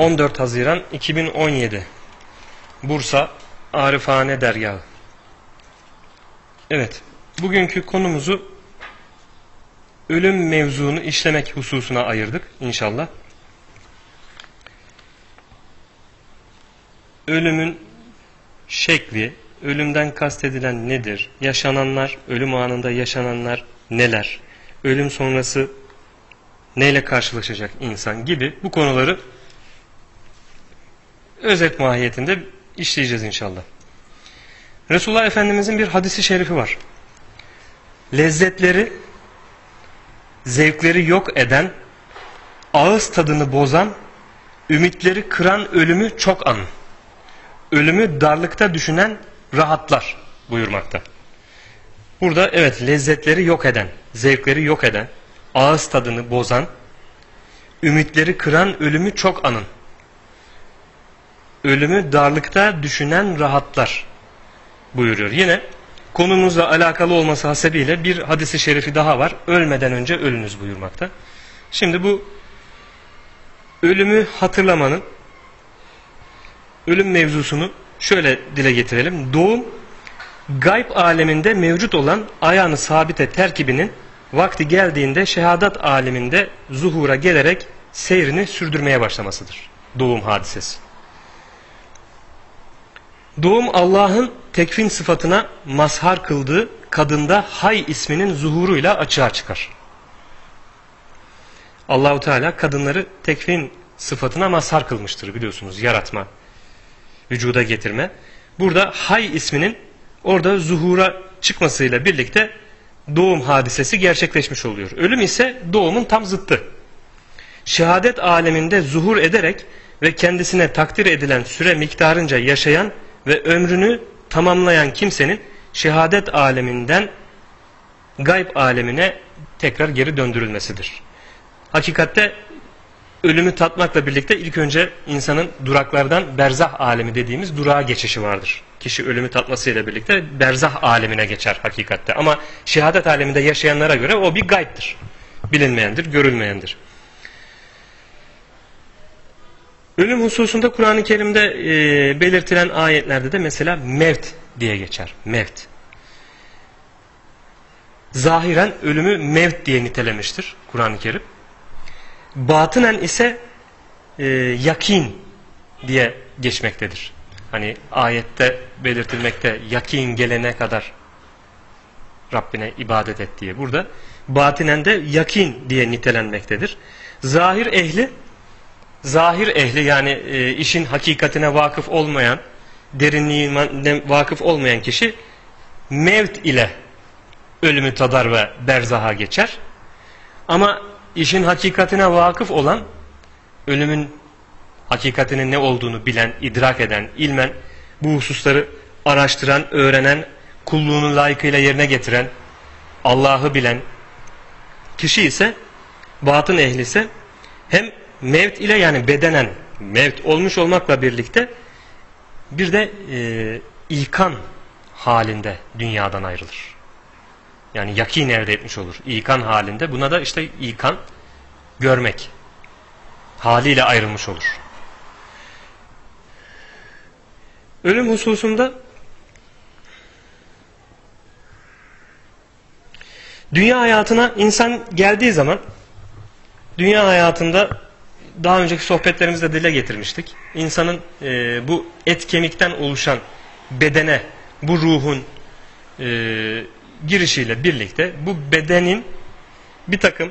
14 Haziran 2017 Bursa Arifane Dergahı Evet, bugünkü konumuzu ölüm mevzunu işlemek hususuna ayırdık inşallah. Ölümün şekli, ölümden kastedilen nedir? Yaşananlar, ölüm anında yaşananlar neler? Ölüm sonrası neyle karşılaşacak insan gibi bu konuları özet mahiyetinde işleyeceğiz inşallah. Resulullah Efendimizin bir hadisi şerifi var. Lezzetleri, zevkleri yok eden, ağız tadını bozan, ümitleri kıran ölümü çok anın. Ölümü darlıkta düşünen rahatlar buyurmakta. Burada evet lezzetleri yok eden, zevkleri yok eden, ağız tadını bozan, ümitleri kıran ölümü çok anın. Ölümü darlıkta düşünen rahatlar buyuruyor. Yine konumuzla alakalı olması hasebiyle bir hadisi şerifi daha var. Ölmeden önce ölünüz buyurmakta. Şimdi bu ölümü hatırlamanın ölüm mevzusunu şöyle dile getirelim. Doğum gayb aleminde mevcut olan ayağını sabite terkibinin vakti geldiğinde şehadat aleminde zuhura gelerek seyrini sürdürmeye başlamasıdır. Doğum hadisesi. Doğum Allah'ın tekvin sıfatına mazhar kıldığı kadında hay isminin zuhuruyla açığa çıkar. Allahu Teala kadınları tekvin sıfatına mazhar kılmıştır biliyorsunuz yaratma, vücuda getirme. Burada hay isminin orada zuhura çıkmasıyla birlikte doğum hadisesi gerçekleşmiş oluyor. Ölüm ise doğumun tam zıttı. Şehadet aleminde zuhur ederek ve kendisine takdir edilen süre miktarınca yaşayan ve ömrünü tamamlayan kimsenin şehadet aleminden gayb alemine tekrar geri döndürülmesidir. Hakikatte ölümü tatmakla birlikte ilk önce insanın duraklardan berzah alemi dediğimiz durağa geçişi vardır. Kişi ölümü tatmasıyla birlikte berzah alemine geçer hakikatte. Ama şehadet aleminde yaşayanlara göre o bir gaybdir. Bilinmeyendir, görülmeyendir. Ölüm hususunda Kur'an-ı Kerim'de e, belirtilen ayetlerde de mesela mevt diye geçer. Mevt. Zahiren ölümü mevt diye nitelemiştir Kur'an-ı Kerim. Batınen ise e, yakin diye geçmektedir. Hani ayette belirtilmekte yakin gelene kadar Rabbine ibadet et diye. Burada batinen de yakin diye nitelenmektedir. Zahir ehli zahir ehli yani e, işin hakikatine vakıf olmayan, derinliğine vakıf olmayan kişi mevt ile ölümü tadar ve berzaha geçer. Ama işin hakikatine vakıf olan, ölümün hakikatinin ne olduğunu bilen, idrak eden, ilmen bu hususları araştıran, öğrenen, kulluğunu layıkıyla yerine getiren, Allah'ı bilen kişi ise, batın ehli ise hem mevt ile yani bedenen mevt olmuş olmakla birlikte bir de e, ikan halinde dünyadan ayrılır. Yani yakin elde etmiş olur. İkan halinde. Buna da işte ikan görmek. Haliyle ayrılmış olur. Ölüm hususunda dünya hayatına insan geldiği zaman dünya hayatında daha önceki sohbetlerimizde dile getirmiştik. İnsanın e, bu et kemikten oluşan bedene, bu ruhun e, girişiyle birlikte bu bedenin bir takım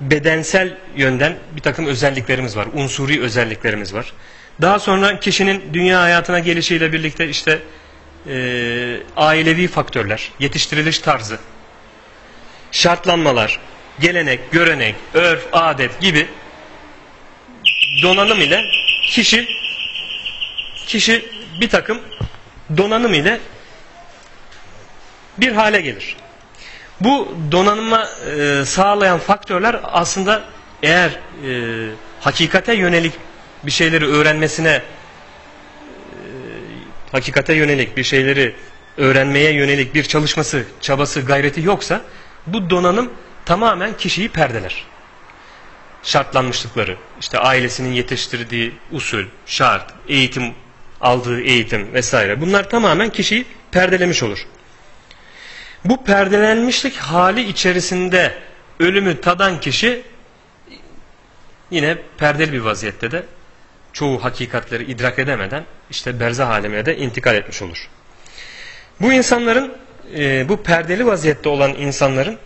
bedensel yönden bir takım özelliklerimiz var. Unsuri özelliklerimiz var. Daha sonra kişinin dünya hayatına gelişiyle birlikte işte e, ailevi faktörler, yetiştiriliş tarzı, şartlanmalar, gelenek, görenek, örf, adet gibi donanım ile kişi kişi bir takım donanım ile bir hale gelir. Bu donanıma e, sağlayan faktörler aslında eğer e, hakikate yönelik bir şeyleri öğrenmesine e, hakikate yönelik bir şeyleri öğrenmeye yönelik bir çalışması, çabası, gayreti yoksa bu donanım tamamen kişiyi perdeler. Şartlanmışlıkları, işte ailesinin yetiştirdiği usul, şart, eğitim aldığı eğitim vesaire bunlar tamamen kişiyi perdelemiş olur. Bu perdelenmişlik hali içerisinde ölümü tadan kişi yine perdeli bir vaziyette de çoğu hakikatleri idrak edemeden işte berzah alemine de intikal etmiş olur. Bu insanların e, bu perdeli vaziyette olan insanların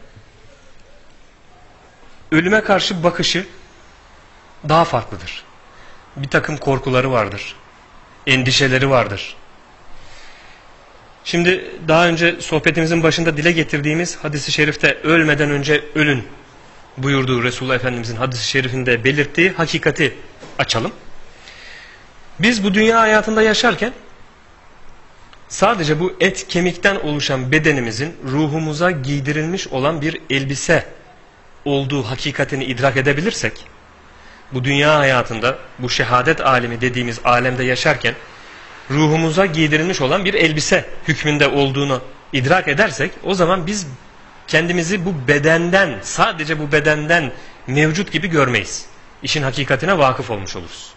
ölüme karşı bakışı daha farklıdır. Bir takım korkuları vardır. Endişeleri vardır. Şimdi daha önce sohbetimizin başında dile getirdiğimiz hadisi şerifte ölmeden önce ölün buyurduğu Resulullah Efendimizin hadisi şerifinde belirttiği hakikati açalım. Biz bu dünya hayatında yaşarken sadece bu et kemikten oluşan bedenimizin ruhumuza giydirilmiş olan bir elbise olduğu hakikatini idrak edebilirsek bu dünya hayatında bu şehadet alemi dediğimiz alemde yaşarken ruhumuza giydirilmiş olan bir elbise hükmünde olduğunu idrak edersek o zaman biz kendimizi bu bedenden sadece bu bedenden mevcut gibi görmeyiz. İşin hakikatine vakıf olmuş oluruz.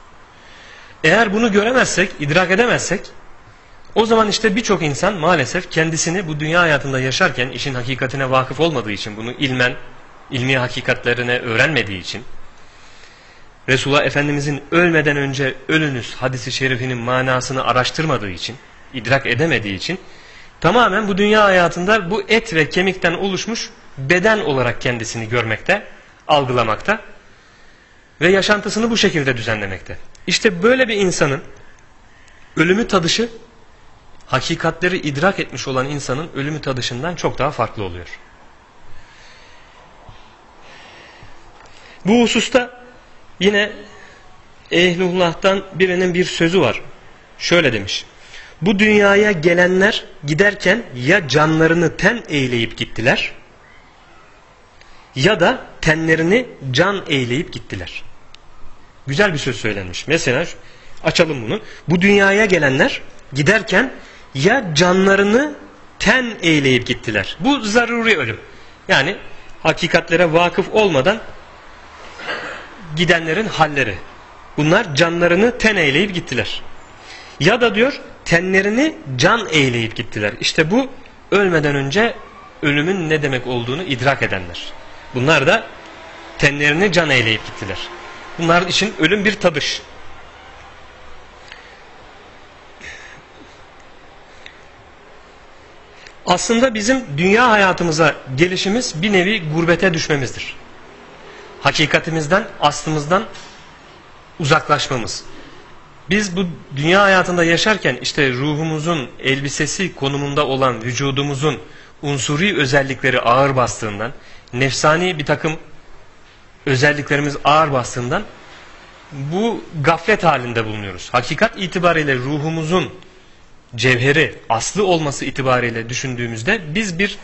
Eğer bunu göremezsek, idrak edemezsek o zaman işte birçok insan maalesef kendisini bu dünya hayatında yaşarken işin hakikatine vakıf olmadığı için bunu ilmen, ilmi hakikatlerine öğrenmediği için Resulullah Efendimizin ölmeden önce ölünüz hadisi şerifinin manasını araştırmadığı için, idrak edemediği için tamamen bu dünya hayatında bu et ve kemikten oluşmuş beden olarak kendisini görmekte, algılamakta ve yaşantısını bu şekilde düzenlemekte. İşte böyle bir insanın ölümü tadışı hakikatleri idrak etmiş olan insanın ölümü tadışından çok daha farklı oluyor. Bu hususta yine Ehlullah'tan birinin bir sözü var. Şöyle demiş. Bu dünyaya gelenler giderken ya canlarını ten eğleyip gittiler ya da tenlerini can eğleyip gittiler. Güzel bir söz söylenmiş. Mesela açalım bunu. Bu dünyaya gelenler giderken ya canlarını ten eğleyip gittiler. Bu zaruri ölüm. Yani hakikatlere vakıf olmadan gidenlerin halleri. Bunlar canlarını ten eğleyip gittiler. Ya da diyor tenlerini can eğleyip gittiler. İşte bu ölmeden önce ölümün ne demek olduğunu idrak edenler. Bunlar da tenlerini can eğleyip gittiler. Bunlar için ölüm bir tadış. Aslında bizim dünya hayatımıza gelişimiz bir nevi gurbete düşmemizdir. Hakikatimizden, aslımızdan uzaklaşmamız. Biz bu dünya hayatında yaşarken işte ruhumuzun elbisesi konumunda olan vücudumuzun unsuri özellikleri ağır bastığından, nefsani bir takım özelliklerimiz ağır bastığından bu gaflet halinde bulunuyoruz. Hakikat itibariyle ruhumuzun cevheri, aslı olması itibariyle düşündüğümüzde biz bir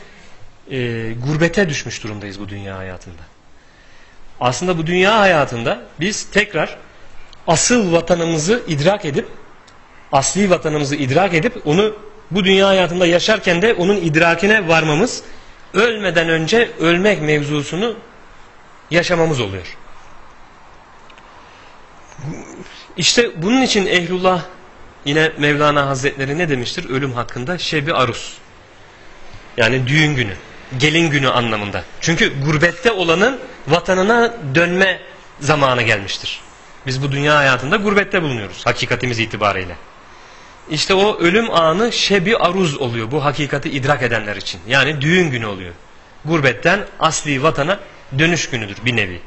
e, gurbete düşmüş durumdayız bu dünya hayatında. Aslında bu dünya hayatında biz tekrar asıl vatanımızı idrak edip, asli vatanımızı idrak edip onu bu dünya hayatında yaşarken de onun idrakine varmamız, ölmeden önce ölmek mevzusunu yaşamamız oluyor. İşte bunun için ehlullah yine Mevlana Hazretleri ne demiştir ölüm hakkında? Şebi arus. Yani düğün günü, gelin günü anlamında. Çünkü gurbette olanın vatanına dönme zamanı gelmiştir. Biz bu dünya hayatında gurbette bulunuyoruz hakikatimiz itibariyle. İşte o ölüm anı şebi aruz oluyor bu hakikati idrak edenler için. Yani düğün günü oluyor. Gurbetten asli vatana dönüş günüdür bir nevi.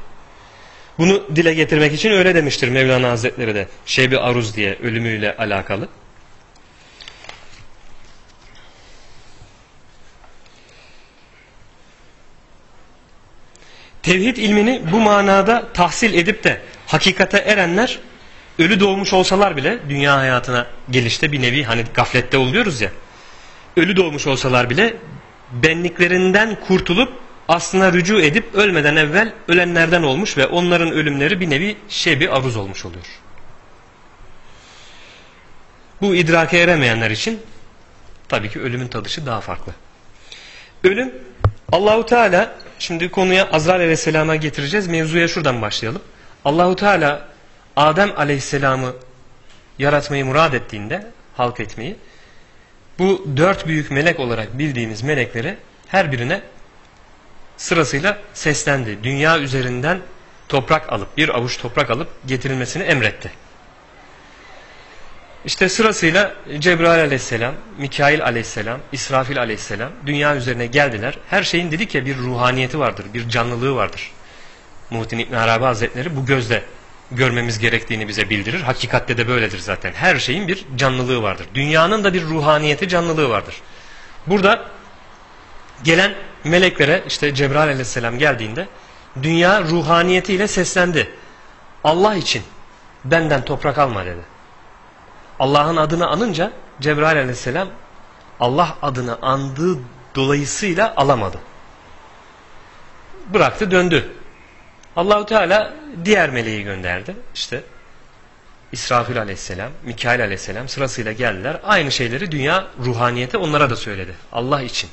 Bunu dile getirmek için öyle demiştir Mevlana Hazretleri de. Şebi aruz diye ölümüyle alakalı. Tevhid ilmini bu manada tahsil edip de hakikate erenler ölü doğmuş olsalar bile dünya hayatına gelişte bir nevi hani gaflette oluyoruz ya. Ölü doğmuş olsalar bile benliklerinden kurtulup aslına rücu edip ölmeden evvel ölenlerden olmuş ve onların ölümleri bir nevi şebi aruz olmuş oluyor. Bu idrake eremeyenler için tabii ki ölümün tadışı daha farklı. Ölüm Allahu Teala şimdi konuya Azrail aleyhisselama getireceğiz. Mevzuya şuradan başlayalım. Allahu Teala Adem aleyhisselamı yaratmayı murad ettiğinde, halk etmeyi, bu dört büyük melek olarak bildiğimiz melekleri her birine sırasıyla seslendi. Dünya üzerinden toprak alıp, bir avuç toprak alıp getirilmesini emretti. İşte sırasıyla Cebrail aleyhisselam, Mikail aleyhisselam, İsrafil aleyhisselam dünya üzerine geldiler. Her şeyin dedik ya bir ruhaniyeti vardır, bir canlılığı vardır. Muhittin İbn Arabi Hazretleri bu gözle görmemiz gerektiğini bize bildirir. Hakikatte de böyledir zaten. Her şeyin bir canlılığı vardır. Dünyanın da bir ruhaniyeti, canlılığı vardır. Burada gelen meleklere işte Cebrail aleyhisselam geldiğinde dünya ruhaniyetiyle seslendi. Allah için benden toprak alma dedi. Allah'ın adını anınca Cebrail aleyhisselam Allah adını andığı dolayısıyla alamadı. Bıraktı döndü. Allahu Teala diğer meleği gönderdi. İşte İsrafil aleyhisselam, Mikail aleyhisselam sırasıyla geldiler. Aynı şeyleri dünya ruhaniyeti onlara da söyledi. Allah için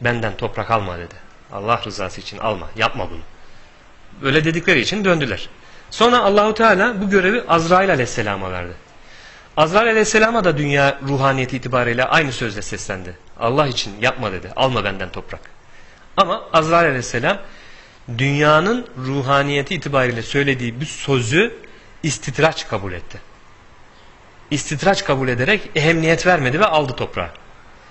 benden toprak alma dedi. Allah rızası için alma, yapma bunu. Böyle dedikleri için döndüler. Sonra Allahu Teala bu görevi Azrail aleyhisselama verdi. Azrail aleyhisselama da dünya ruhaniyeti itibariyle aynı sözle seslendi. Allah için yapma dedi, alma benden toprak. Ama Azrail aleyhisselam dünyanın ruhaniyeti itibariyle söylediği bu sözü istitraç kabul etti. İstitraç kabul ederek ehemmiyet vermedi ve aldı toprağı.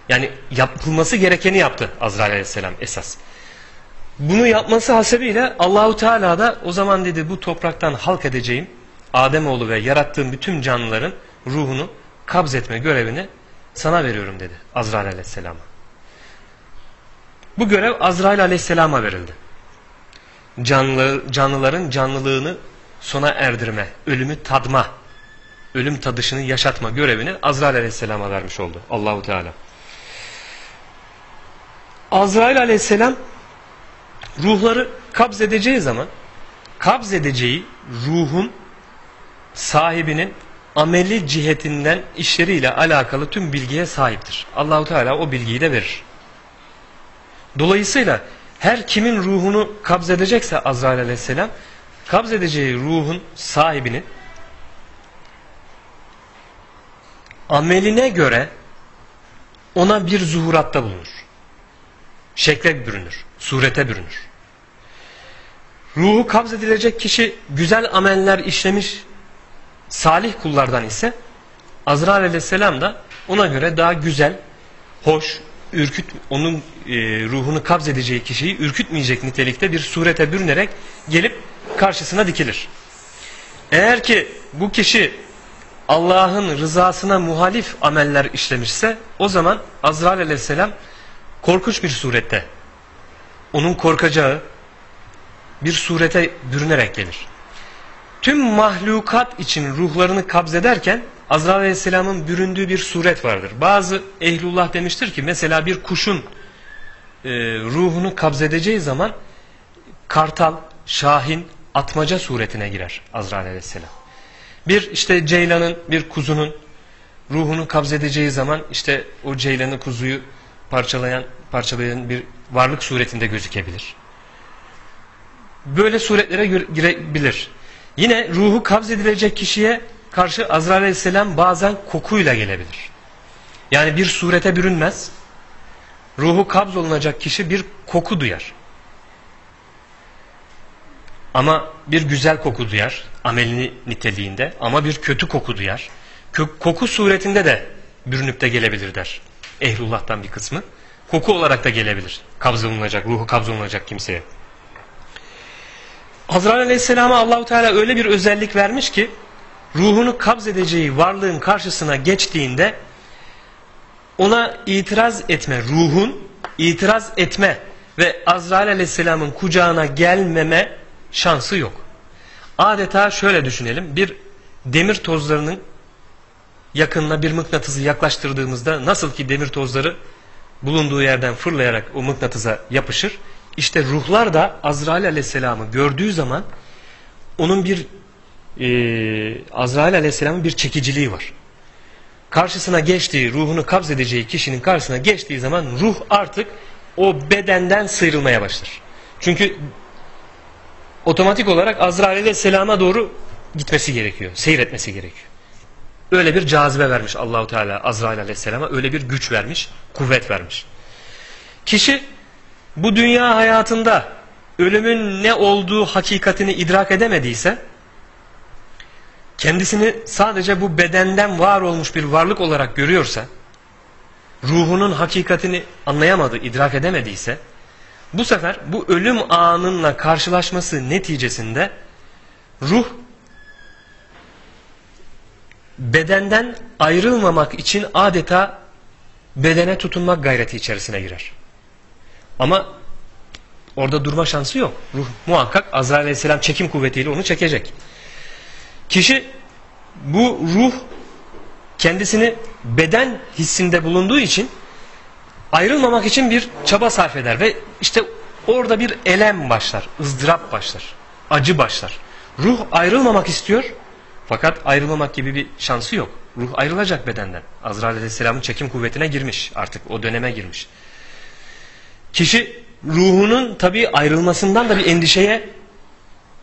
Yani yapılması gerekeni yaptı Azrail aleyhisselam esas. Bunu yapması hasebiyle Allahu Teala da o zaman dedi bu topraktan halk edeceğim Ademoğlu ve yarattığım bütün canlıların ruhunu kabz etme görevini sana veriyorum dedi Azrail aleyhisselama. Bu görev Azrail aleyhisselama verildi. Canlı, canlıların canlılığını sona erdirme, ölümü tadma, ölüm tadışını yaşatma görevini Azrail aleyhisselama vermiş oldu Allahu Teala. Azrail aleyhisselam ruhları kabz edeceği zaman kabz edeceği ruhun sahibinin ameli cihetinden işleriyle alakalı tüm bilgiye sahiptir. Allahu Teala o bilgiyi de verir. Dolayısıyla her kimin ruhunu kabz edecekse Azrail aleyhisselam kabz edeceği ruhun sahibinin ameline göre ona bir zuhuratta bulunur. Şekle bürünür, surete bürünür. Ruhu kabz edilecek kişi güzel ameller işlemiş salih kullardan ise Azrail aleyhisselam da ona göre daha güzel, hoş, ürküt, onun e, ruhunu kabz edeceği kişiyi ürkütmeyecek nitelikte bir surete bürünerek gelip karşısına dikilir. Eğer ki bu kişi Allah'ın rızasına muhalif ameller işlemişse o zaman Azrail aleyhisselam korkunç bir surette onun korkacağı bir surete bürünerek gelir tüm mahlukat için ruhlarını kabzederken Azrail Aleyhisselam'ın büründüğü bir suret vardır. Bazı ehlullah demiştir ki mesela bir kuşun e, ruhunu kabzedeceği zaman kartal, şahin, atmaca suretine girer Azrail Aleyhisselam. Bir işte ceylanın, bir kuzunun ruhunu kabzedeceği zaman işte o ceylanı, kuzuyu parçalayan, parçalayan bir varlık suretinde gözükebilir. Böyle suretlere girebilir. Yine ruhu kabz edilecek kişiye karşı Azrail aleyhisselam bazen kokuyla gelebilir. Yani bir surete bürünmez. Ruhu kabz olunacak kişi bir koku duyar. Ama bir güzel koku duyar amelini niteliğinde ama bir kötü koku duyar. Koku suretinde de bürünüp de gelebilir der. Ehlullah'tan bir kısmı. Koku olarak da gelebilir. Kabz olunacak, ruhu kabz olunacak kimseye. Hazreti Aleyhisselam'a Allahu Teala öyle bir özellik vermiş ki ruhunu kabz edeceği varlığın karşısına geçtiğinde ona itiraz etme, ruhun itiraz etme ve Azrail Aleyhisselam'ın kucağına gelmeme şansı yok. Adeta şöyle düşünelim. Bir demir tozlarının yakınına bir mıknatısı yaklaştırdığımızda nasıl ki demir tozları bulunduğu yerden fırlayarak o mıknatısa yapışır. İşte ruhlar da Azrail aleyhisselamı gördüğü zaman onun bir e, Azrail aleyhisselamın bir çekiciliği var. Karşısına geçtiği, ruhunu kabz edeceği kişinin karşısına geçtiği zaman ruh artık o bedenden sıyrılmaya başlar. Çünkü otomatik olarak Azrail Aleyhisselam'a doğru gitmesi gerekiyor. Seyretmesi gerekiyor. Öyle bir cazibe vermiş Allahu Teala Azrail Aleyhisselam'a. Öyle bir güç vermiş, kuvvet vermiş. Kişi bu dünya hayatında ölümün ne olduğu hakikatini idrak edemediyse kendisini sadece bu bedenden var olmuş bir varlık olarak görüyorsa ruhunun hakikatini anlayamadı, idrak edemediyse bu sefer bu ölüm anınla karşılaşması neticesinde ruh bedenden ayrılmamak için adeta bedene tutunmak gayreti içerisine girer. Ama orada durma şansı yok. Ruh muhakkak Azrail Aleyhisselam çekim kuvvetiyle onu çekecek. Kişi bu ruh kendisini beden hissinde bulunduğu için ayrılmamak için bir çaba sarf eder ve işte orada bir elem başlar, ızdırap başlar, acı başlar. Ruh ayrılmamak istiyor fakat ayrılmamak gibi bir şansı yok. Ruh ayrılacak bedenden. Azrail Aleyhisselam'ın çekim kuvvetine girmiş artık o döneme girmiş. Kişi ruhunun tabi ayrılmasından da bir endişeye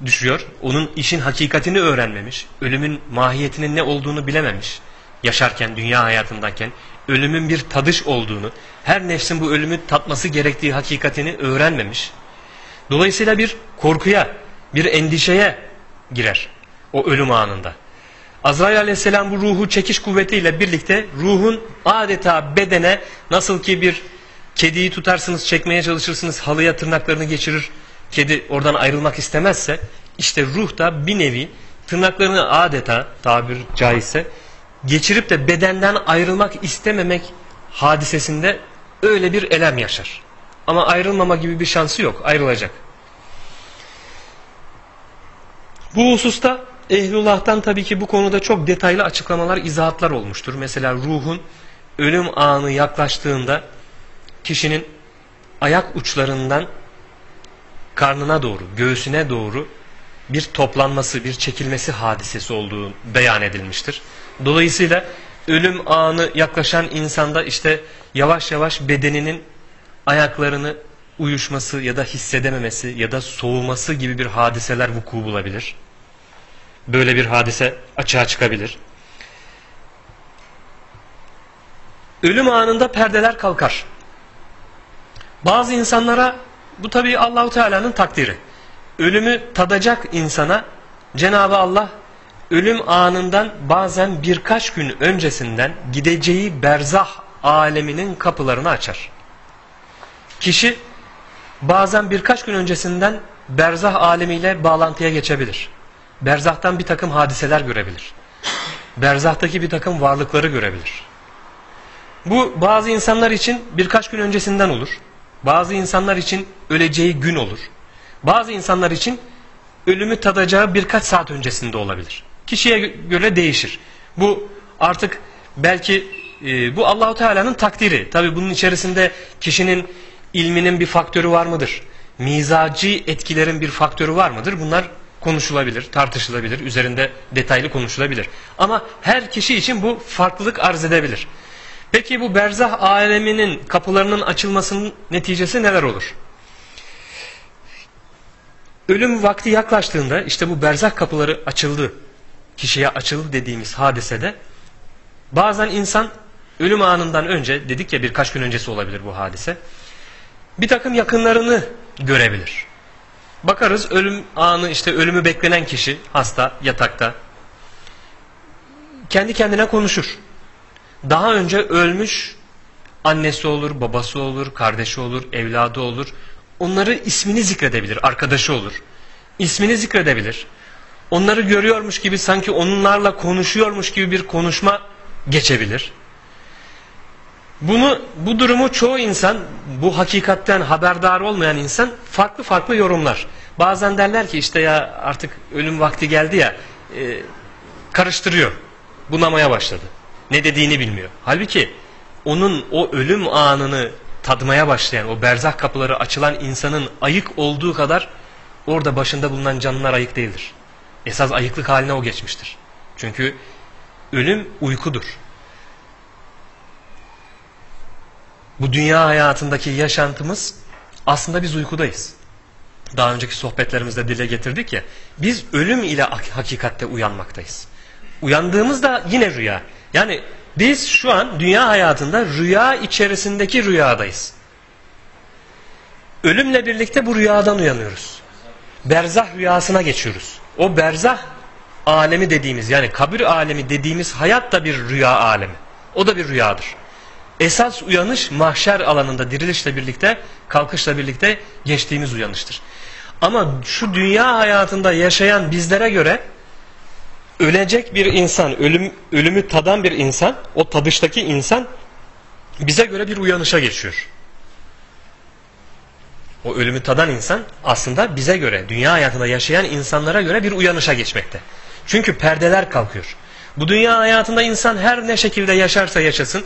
düşüyor. Onun işin hakikatini öğrenmemiş. Ölümün mahiyetinin ne olduğunu bilememiş. Yaşarken, dünya hayatındayken ölümün bir tadış olduğunu, her nefsin bu ölümü tatması gerektiği hakikatini öğrenmemiş. Dolayısıyla bir korkuya, bir endişeye girer o ölüm anında. Azrail aleyhisselam bu ruhu çekiş kuvvetiyle birlikte ruhun adeta bedene nasıl ki bir kediyi tutarsınız çekmeye çalışırsınız halıya tırnaklarını geçirir kedi oradan ayrılmak istemezse işte ruh da bir nevi tırnaklarını adeta tabir caizse geçirip de bedenden ayrılmak istememek hadisesinde öyle bir elem yaşar. Ama ayrılmama gibi bir şansı yok. Ayrılacak. Bu hususta Ehlullah'tan tabii ki bu konuda çok detaylı açıklamalar, izahatlar olmuştur. Mesela ruhun ölüm anı yaklaştığında kişinin ayak uçlarından karnına doğru, göğsüne doğru bir toplanması, bir çekilmesi hadisesi olduğu beyan edilmiştir. Dolayısıyla ölüm anı yaklaşan insanda işte yavaş yavaş bedeninin ayaklarını uyuşması ya da hissedememesi ya da soğuması gibi bir hadiseler vuku bulabilir. Böyle bir hadise açığa çıkabilir. Ölüm anında perdeler kalkar. Bazı insanlara bu tabii Allahu Teala'nın takdiri. Ölümü tadacak insana Cenab-ı Allah ölüm anından bazen birkaç gün öncesinden gideceği berzah aleminin kapılarını açar. Kişi bazen birkaç gün öncesinden berzah alemiyle bağlantıya geçebilir. Berzahtan bir takım hadiseler görebilir. Berzahtaki bir takım varlıkları görebilir. Bu bazı insanlar için birkaç gün öncesinden olur. Bazı insanlar için öleceği gün olur. Bazı insanlar için ölümü tadacağı birkaç saat öncesinde olabilir. Kişiye göre değişir. Bu artık belki e, bu Allahu Teala'nın takdiri. Tabi bunun içerisinde kişinin ilminin bir faktörü var mıdır? Mizacı etkilerin bir faktörü var mıdır? Bunlar konuşulabilir, tartışılabilir, üzerinde detaylı konuşulabilir. Ama her kişi için bu farklılık arz edebilir. Peki bu berzah aleminin kapılarının açılmasının neticesi neler olur? Ölüm vakti yaklaştığında işte bu berzah kapıları açıldı, kişiye açıldı dediğimiz hadisede bazen insan ölüm anından önce dedik ya birkaç gün öncesi olabilir bu hadise bir takım yakınlarını görebilir. Bakarız ölüm anı işte ölümü beklenen kişi hasta yatakta kendi kendine konuşur. Daha önce ölmüş annesi olur, babası olur, kardeşi olur, evladı olur. Onları ismini zikredebilir, arkadaşı olur. İsmini zikredebilir. Onları görüyormuş gibi sanki onlarla konuşuyormuş gibi bir konuşma geçebilir. Bunu bu durumu çoğu insan bu hakikatten haberdar olmayan insan farklı farklı yorumlar. Bazen derler ki işte ya artık ölüm vakti geldi ya e, karıştırıyor. Bunamaya başladı. Ne dediğini bilmiyor. Halbuki onun o ölüm anını tadmaya başlayan o berzah kapıları açılan insanın ayık olduğu kadar orada başında bulunan canlılar ayık değildir. Esas ayıklık haline o geçmiştir. Çünkü ölüm uykudur. Bu dünya hayatındaki yaşantımız aslında biz uykudayız. daha önceki sohbetlerimizde dile getirdik ya biz ölüm ile hakikatte uyanmaktayız. Uyandığımızda yine rüya. Yani biz şu an dünya hayatında rüya içerisindeki rüyadayız. Ölümle birlikte bu rüyadan uyanıyoruz. Berzah rüyasına geçiyoruz. O berzah alemi dediğimiz yani kabir alemi dediğimiz hayat da bir rüya alemi. O da bir rüyadır. Esas uyanış mahşer alanında dirilişle birlikte, kalkışla birlikte geçtiğimiz uyanıştır. Ama şu dünya hayatında yaşayan bizlere göre ölecek bir insan, ölüm, ölümü tadan bir insan, o tadıştaki insan bize göre bir uyanışa geçiyor. O ölümü tadan insan aslında bize göre, dünya hayatında yaşayan insanlara göre bir uyanışa geçmekte. Çünkü perdeler kalkıyor. Bu dünya hayatında insan her ne şekilde yaşarsa yaşasın,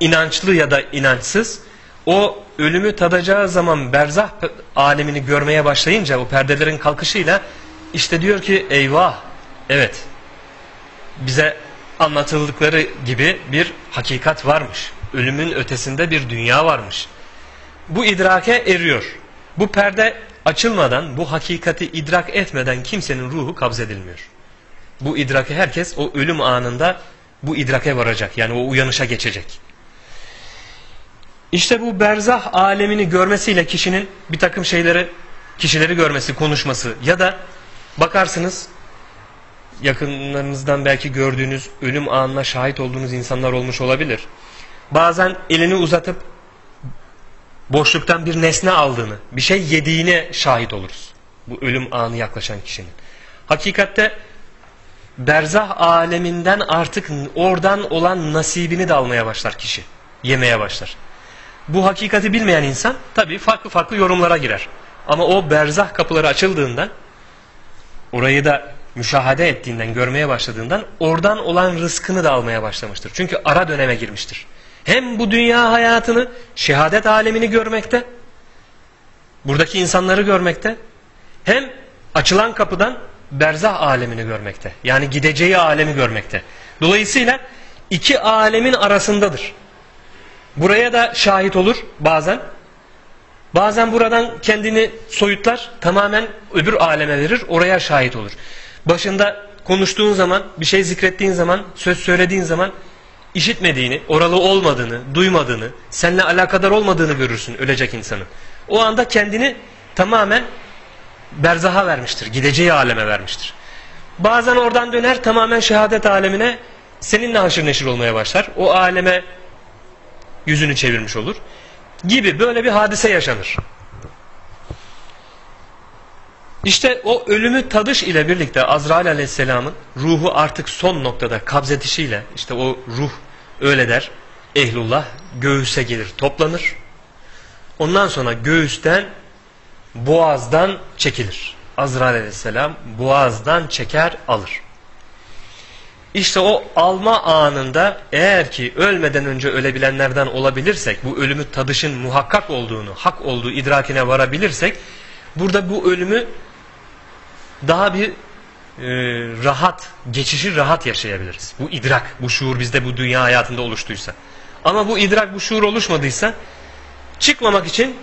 inançlı ya da inançsız, o ölümü tadacağı zaman berzah alemini görmeye başlayınca o perdelerin kalkışıyla işte diyor ki eyvah evet bize anlatıldıkları gibi bir hakikat varmış. Ölümün ötesinde bir dünya varmış. Bu idrake eriyor. Bu perde açılmadan, bu hakikati idrak etmeden kimsenin ruhu kabzedilmiyor. Bu idrake herkes o ölüm anında bu idrake varacak. Yani o uyanışa geçecek. İşte bu berzah alemini görmesiyle kişinin bir takım şeyleri, kişileri görmesi, konuşması ya da bakarsınız yakınlarınızdan belki gördüğünüz ölüm anına şahit olduğunuz insanlar olmuş olabilir. Bazen elini uzatıp boşluktan bir nesne aldığını, bir şey yediğine şahit oluruz. Bu ölüm anı yaklaşan kişinin. Hakikatte berzah aleminden artık oradan olan nasibini de almaya başlar kişi. Yemeye başlar. Bu hakikati bilmeyen insan tabii farklı farklı yorumlara girer. Ama o berzah kapıları açıldığından orayı da müşahede ettiğinden, görmeye başladığından oradan olan rızkını da almaya başlamıştır. Çünkü ara döneme girmiştir. Hem bu dünya hayatını, şehadet alemini görmekte, buradaki insanları görmekte, hem açılan kapıdan berzah alemini görmekte. Yani gideceği alemi görmekte. Dolayısıyla iki alemin arasındadır. Buraya da şahit olur bazen. Bazen buradan kendini soyutlar, tamamen öbür aleme verir, oraya şahit olur. Başında konuştuğun zaman, bir şey zikrettiğin zaman, söz söylediğin zaman işitmediğini, oralı olmadığını, duymadığını, seninle alakadar olmadığını görürsün ölecek insanın. O anda kendini tamamen berzaha vermiştir, gideceği aleme vermiştir. Bazen oradan döner tamamen şehadet alemine seninle haşır neşir olmaya başlar. O aleme yüzünü çevirmiş olur. Gibi böyle bir hadise yaşanır. İşte o ölümü tadış ile birlikte Azrail aleyhisselamın ruhu artık son noktada kabzetişiyle işte o ruh öyle der ehlullah göğüse gelir toplanır. Ondan sonra göğüsten boğazdan çekilir. Azrail aleyhisselam boğazdan çeker alır. İşte o alma anında eğer ki ölmeden önce ölebilenlerden olabilirsek bu ölümü tadışın muhakkak olduğunu, hak olduğu idrakine varabilirsek burada bu ölümü daha bir e, rahat, geçişi rahat yaşayabiliriz. Bu idrak, bu şuur bizde bu dünya hayatında oluştuysa. Ama bu idrak, bu şuur oluşmadıysa çıkmamak için,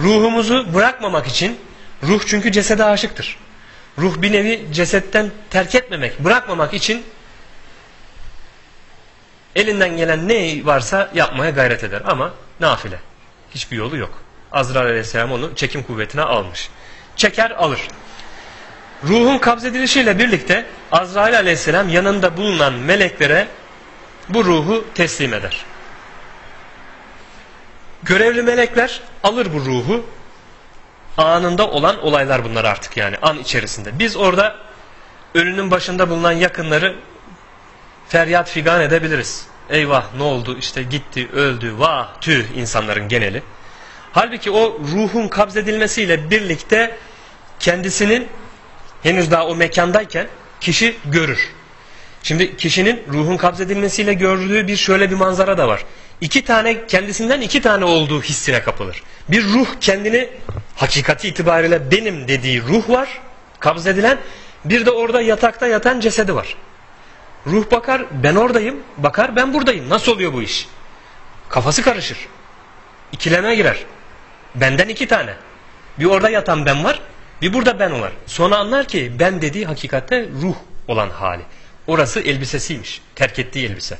ruhumuzu bırakmamak için, ruh çünkü cesede aşıktır. Ruh bir nevi cesetten terk etmemek, bırakmamak için elinden gelen ne varsa yapmaya gayret eder ama nafile. Hiçbir yolu yok. Azrail aleyhisselam onu çekim kuvvetine almış. Çeker alır. Ruhun kabzedilişiyle birlikte Azrail aleyhisselam yanında bulunan meleklere bu ruhu teslim eder. Görevli melekler alır bu ruhu. Anında olan olaylar bunlar artık yani an içerisinde. Biz orada ölünün başında bulunan yakınları feryat figan edebiliriz. Eyvah ne oldu işte gitti öldü vah tüh insanların geneli. Halbuki o ruhun kabzedilmesiyle birlikte kendisinin henüz daha o mekandayken kişi görür. Şimdi kişinin ruhun kabzedilmesiyle gördüğü bir şöyle bir manzara da var. İki tane kendisinden iki tane olduğu hissine kapılır. Bir ruh kendini hakikati itibariyle benim dediği ruh var kabzedilen. Bir de orada yatakta yatan cesedi var. Ruh bakar ben oradayım bakar ben buradayım. Nasıl oluyor bu iş? Kafası karışır. İkileme girer. Benden iki tane. Bir orada yatan ben var Bir burada ben var. Sonra anlar ki ben dediği hakikatte ruh olan hali. Orası elbisesiymiş. Terk ettiği elbise.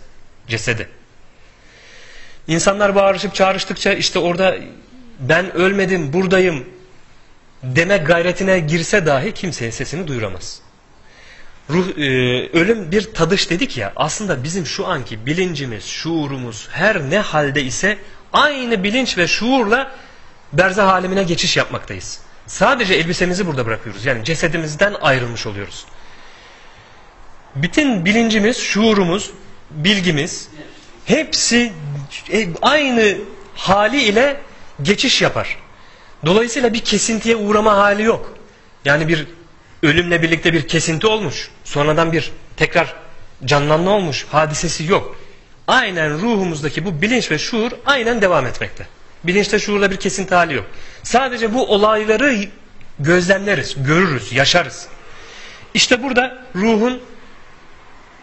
Cesedi. İnsanlar bağırışıp çağrıştıkça işte orada ben ölmedim buradayım demek gayretine girse dahi kimseye sesini duyuramaz. Ruh, e, ölüm bir tadış dedik ya aslında bizim şu anki bilincimiz, şuurumuz her ne halde ise aynı bilinç ve şuurla berzah alemine geçiş yapmaktayız. Sadece elbisemizi burada bırakıyoruz. Yani cesedimizden ayrılmış oluyoruz. Bütün bilincimiz, şuurumuz, bilgimiz hepsi e, aynı hali ile geçiş yapar. Dolayısıyla bir kesintiye uğrama hali yok. Yani bir ölümle birlikte bir kesinti olmuş. Sonradan bir tekrar canlanma olmuş. Hadisesi yok. Aynen ruhumuzdaki bu bilinç ve şuur aynen devam etmekte. Bilinçte şuurla bir kesinti hali yok. Sadece bu olayları gözlemleriz, görürüz, yaşarız. İşte burada ruhun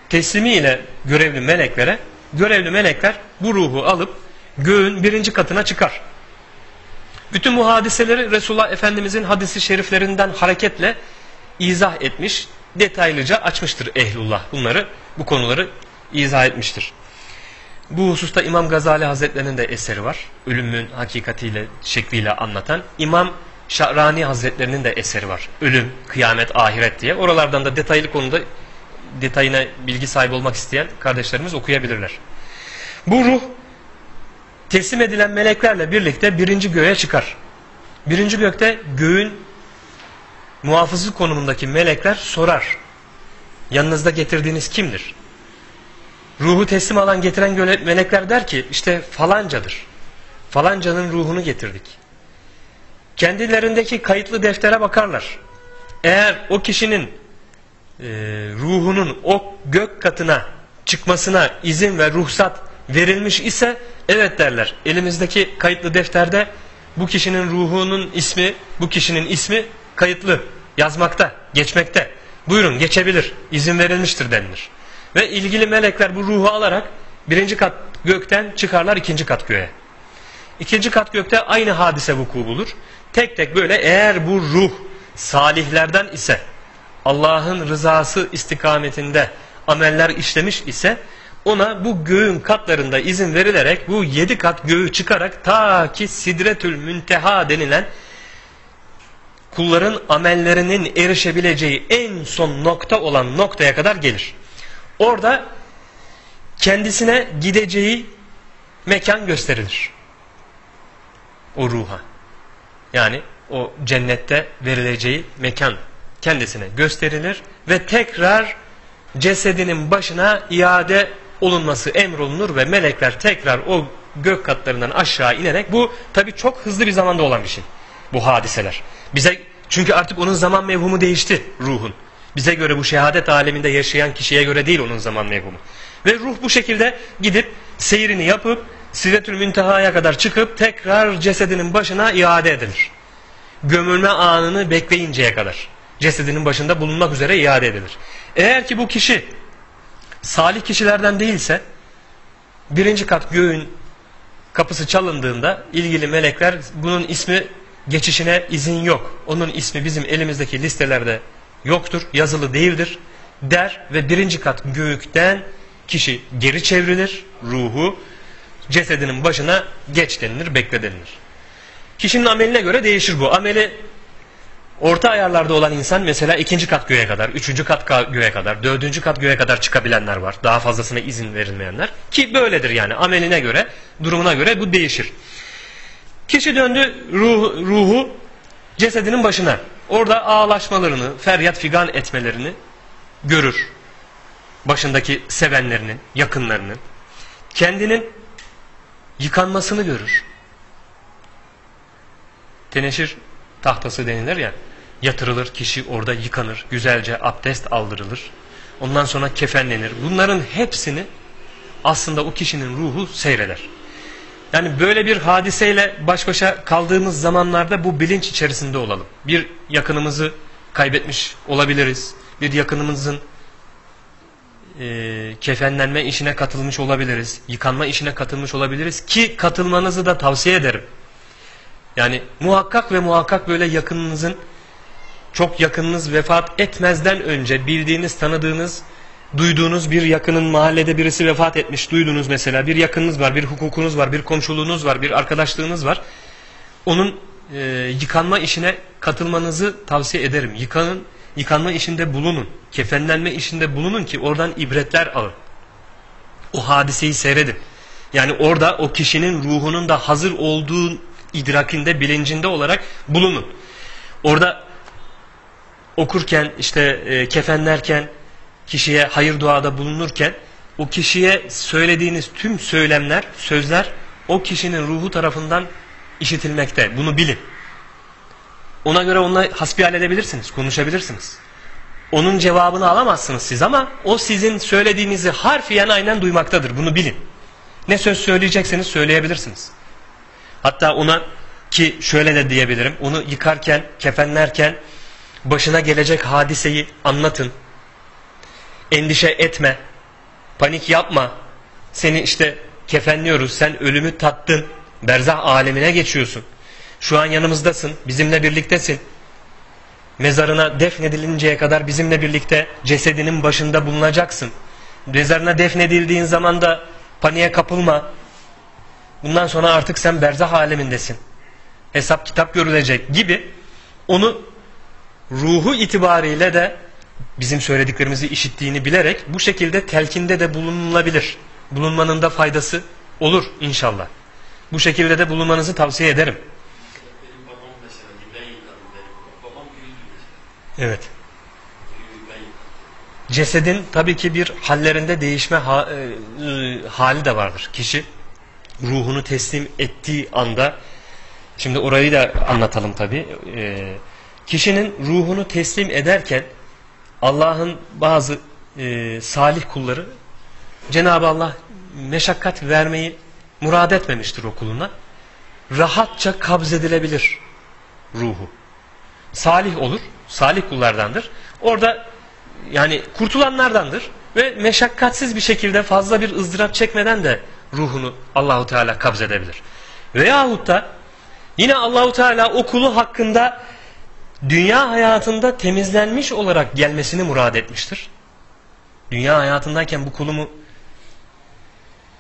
teslimiyle görevli meleklere, görevli melekler bu ruhu alıp göğün birinci katına çıkar. Bütün bu hadiseleri Resulullah Efendimizin hadisi şeriflerinden hareketle izah etmiş, detaylıca açmıştır ehlullah. Bunları, bu konuları izah etmiştir. Bu hususta İmam Gazali Hazretlerinin de eseri var. Ölümün hakikatiyle, şekliyle anlatan. İmam Şa'rani Hazretlerinin de eseri var. Ölüm, kıyamet, ahiret diye. Oralardan da detaylı konuda detayına bilgi sahibi olmak isteyen kardeşlerimiz okuyabilirler. Bu ruh teslim edilen meleklerle birlikte birinci göğe çıkar. Birinci gökte göğün muhafızı konumundaki melekler sorar. Yanınızda getirdiğiniz kimdir? Ruhu teslim alan getiren melekler der ki işte falancadır. Falancanın ruhunu getirdik. Kendilerindeki kayıtlı deftere bakarlar. Eğer o kişinin e, ruhunun o gök katına çıkmasına izin ve ruhsat verilmiş ise evet derler. Elimizdeki kayıtlı defterde bu kişinin ruhunun ismi, bu kişinin ismi kayıtlı, yazmakta, geçmekte. Buyurun geçebilir, izin verilmiştir denilir. Ve ilgili melekler bu ruhu alarak birinci kat gökten çıkarlar ikinci kat göğe. İkinci kat gökte aynı hadise vuku bulur. Tek tek böyle eğer bu ruh salihlerden ise Allah'ın rızası istikametinde ameller işlemiş ise ona bu göğün katlarında izin verilerek bu yedi kat göğü çıkarak ta ki sidretül münteha denilen kulların amellerinin erişebileceği en son nokta olan noktaya kadar gelir. Orada kendisine gideceği mekan gösterilir. O ruha. Yani o cennette verileceği mekan kendisine gösterilir ve tekrar cesedinin başına iade olunması emrolunur ve melekler tekrar o gök katlarından aşağı inerek bu tabi çok hızlı bir zamanda olan bir şey. Bu hadiseler. Bize çünkü artık onun zaman mevhumu değişti ruhun. Bize göre bu şehadet aleminde yaşayan kişiye göre değil onun zaman mevhumu. Ve ruh bu şekilde gidip seyrini yapıp Sivetül Münteha'ya kadar çıkıp tekrar cesedinin başına iade edilir. Gömülme anını bekleyinceye kadar. Cesedinin başında bulunmak üzere iade edilir. Eğer ki bu kişi salih kişilerden değilse birinci kat göğün kapısı çalındığında ilgili melekler bunun ismi geçişine izin yok. Onun ismi bizim elimizdeki listelerde yoktur, yazılı değildir der ve birinci kat göğükten kişi geri çevrilir, ruhu cesedinin başına geç denilir, bekle denilir. Kişinin ameline göre değişir bu. Ameli orta ayarlarda olan insan mesela ikinci kat göğe kadar, üçüncü kat göğe kadar, dördüncü kat göğe kadar çıkabilenler var. Daha fazlasına izin verilmeyenler. Ki böyledir yani ameline göre, durumuna göre bu değişir. Kişi döndü ruh, ruhu cesedinin başına. Orada ağlaşmalarını, feryat figan etmelerini görür. Başındaki sevenlerinin, yakınlarının. Kendinin yıkanmasını görür. Teneşir tahtası denilir ya. Yatırılır, kişi orada yıkanır, güzelce abdest aldırılır. Ondan sonra kefenlenir. Bunların hepsini aslında o kişinin ruhu seyreder. Yani böyle bir hadiseyle baş başa kaldığımız zamanlarda bu bilinç içerisinde olalım. Bir yakınımızı kaybetmiş olabiliriz. Bir yakınımızın e, kefenlenme işine katılmış olabiliriz. Yıkanma işine katılmış olabiliriz. Ki katılmanızı da tavsiye ederim. Yani muhakkak ve muhakkak böyle yakınınızın çok yakınınız vefat etmezden önce bildiğiniz, tanıdığınız, duyduğunuz bir yakının mahallede birisi vefat etmiş, duydunuz mesela bir yakınınız var, bir hukukunuz var, bir komşuluğunuz var, bir arkadaşlığınız var. Onun e, yıkanma işine katılmanızı tavsiye ederim. Yıkanın, yıkanma işinde bulunun, kefenlenme işinde bulunun ki oradan ibretler alın. O hadiseyi seyredin. Yani orada o kişinin ruhunun da hazır olduğu idrakinde, bilincinde olarak bulunun. Orada okurken, işte e, kefenlerken, kişiye hayır duada bulunurken, o kişiye söylediğiniz tüm söylemler, sözler o kişinin ruhu tarafından işitilmekte. Bunu bilin. Ona göre onunla hasbihal edebilirsiniz, konuşabilirsiniz. Onun cevabını alamazsınız siz ama o sizin söylediğinizi harfiyen aynen duymaktadır. Bunu bilin. Ne söz söyleyecekseniz söyleyebilirsiniz. Hatta ona ki şöyle de diyebilirim. Onu yıkarken, kefenlerken başına gelecek hadiseyi anlatın. Endişe etme. Panik yapma. Seni işte kefenliyoruz. Sen ölümü tattın. Berzah alemine geçiyorsun. Şu an yanımızdasın. Bizimle birliktesin. Mezarına defnedilinceye kadar bizimle birlikte cesedinin başında bulunacaksın. Mezarına defnedildiğin zaman da paniğe kapılma. Bundan sonra artık sen berzah alemindesin. Hesap kitap görülecek gibi onu ruhu itibariyle de bizim söylediklerimizi işittiğini bilerek bu şekilde telkinde de bulunulabilir. Bulunmanın da faydası olur inşallah. Bu şekilde de bulunmanızı tavsiye ederim. Evet. Cesedin tabii ki bir hallerinde değişme ha, e, hali de vardır. Kişi ruhunu teslim ettiği anda, şimdi orayı da anlatalım tabii. E, kişinin ruhunu teslim ederken Allah'ın bazı e, salih kulları Cenab-ı Allah meşakkat vermeyi murad etmemiştir o kuluna. Rahatça kabzedilebilir ruhu. Salih olur, salih kullardandır. Orada yani kurtulanlardandır ve meşakkatsiz bir şekilde fazla bir ızdırap çekmeden de ruhunu Allahu Teala kabzedebilir. Veyahut da yine Allahu Teala o kulu hakkında dünya hayatında temizlenmiş olarak gelmesini murad etmiştir. Dünya hayatındayken bu kulumu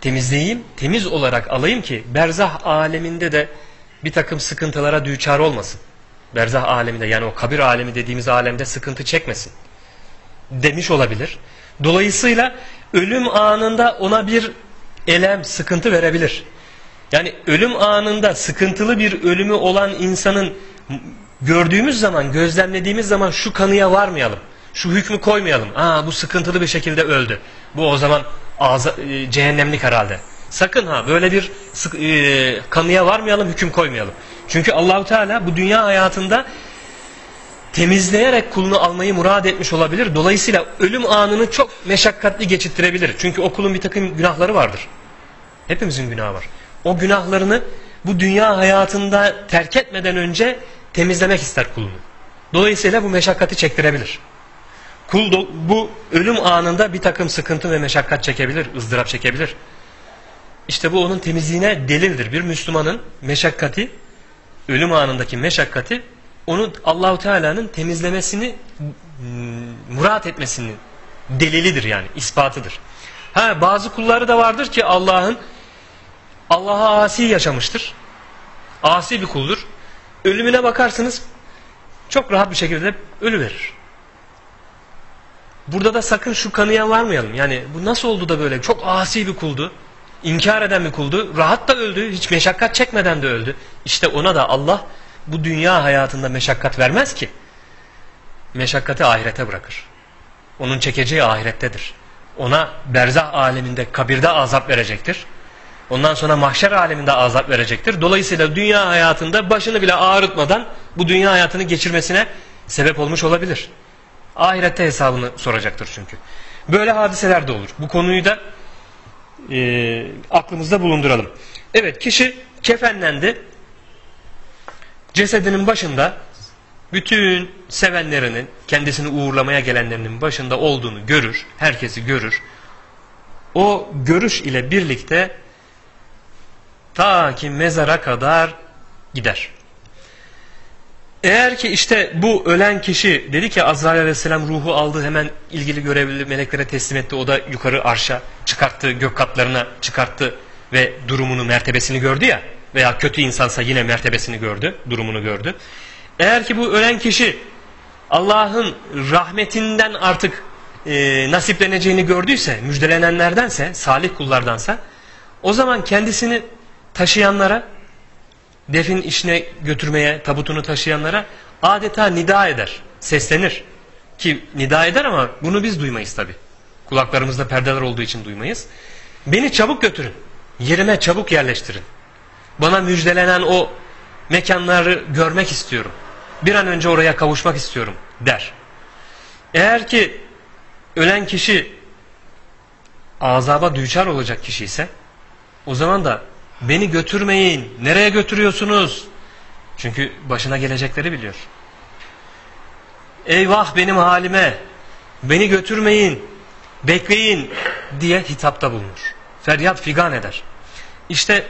temizleyeyim, temiz olarak alayım ki berzah aleminde de bir takım sıkıntılara düçar olmasın. Berzah aleminde yani o kabir alemi dediğimiz alemde sıkıntı çekmesin demiş olabilir. Dolayısıyla ölüm anında ona bir elem, sıkıntı verebilir. Yani ölüm anında sıkıntılı bir ölümü olan insanın gördüğümüz zaman, gözlemlediğimiz zaman şu kanıya varmayalım. Şu hükmü koymayalım. Aa bu sıkıntılı bir şekilde öldü. Bu o zaman ağza, e, cehennemlik herhalde. Sakın ha böyle bir sık, e, kanıya varmayalım, hüküm koymayalım. Çünkü Allahu Teala bu dünya hayatında temizleyerek kulunu almayı murad etmiş olabilir. Dolayısıyla ölüm anını çok meşakkatli geçittirebilir. Çünkü o kulun bir takım günahları vardır. Hepimizin günahı var. O günahlarını bu dünya hayatında terk etmeden önce temizlemek ister kulunu. Dolayısıyla bu meşakkati çektirebilir. Kul bu ölüm anında bir takım sıkıntı ve meşakkat çekebilir, ızdırap çekebilir. İşte bu onun temizliğine delildir. Bir Müslümanın meşakkati, ölüm anındaki meşakkati onu Allahu Teala'nın temizlemesini mm, murat etmesinin delilidir yani, ispatıdır. Ha bazı kulları da vardır ki Allah'ın Allah'a asi yaşamıştır. Asi bir kuldur. Ölümüne bakarsınız çok rahat bir şekilde ölü verir. Burada da sakın şu kanıya varmayalım. Yani bu nasıl oldu da böyle çok asi bir kuldu. İnkar eden bir kuldu. Rahat da öldü. Hiç meşakkat çekmeden de öldü. İşte ona da Allah bu dünya hayatında meşakkat vermez ki. Meşakkati ahirete bırakır. Onun çekeceği ahirettedir. Ona berzah aleminde kabirde azap verecektir. Ondan sonra mahşer aleminde azap verecektir. Dolayısıyla dünya hayatında başını bile ağrıtmadan bu dünya hayatını geçirmesine sebep olmuş olabilir. Ahirette hesabını soracaktır çünkü. Böyle hadiseler de olur. Bu konuyu da e, aklımızda bulunduralım. Evet kişi kefenlendi. Cesedinin başında bütün sevenlerinin kendisini uğurlamaya gelenlerinin başında olduğunu görür. Herkesi görür. O görüş ile birlikte ta ki mezara kadar gider. Eğer ki işte bu ölen kişi dedi ki Azrail aleyhisselam ruhu aldı hemen ilgili görevli meleklere teslim etti. O da yukarı arşa çıkarttı, gök katlarına çıkarttı ve durumunu, mertebesini gördü ya. Veya kötü insansa yine mertebesini gördü, durumunu gördü. Eğer ki bu ölen kişi Allah'ın rahmetinden artık e, nasipleneceğini gördüyse, müjdelenenlerdense, salih kullardansa o zaman kendisini taşıyanlara defin işine götürmeye, tabutunu taşıyanlara adeta nida eder, seslenir. Ki nida eder ama bunu biz duymayız tabi. Kulaklarımızda perdeler olduğu için duymayız. Beni çabuk götürün, yerime çabuk yerleştirin. Bana müjdelenen o mekanları görmek istiyorum. Bir an önce oraya kavuşmak istiyorum der. Eğer ki ölen kişi azaba düçar olacak kişi ise o zaman da beni götürmeyin. Nereye götürüyorsunuz? Çünkü başına gelecekleri biliyor. Eyvah benim halime. Beni götürmeyin. Bekleyin diye hitapta bulunur. Feryat figan eder. İşte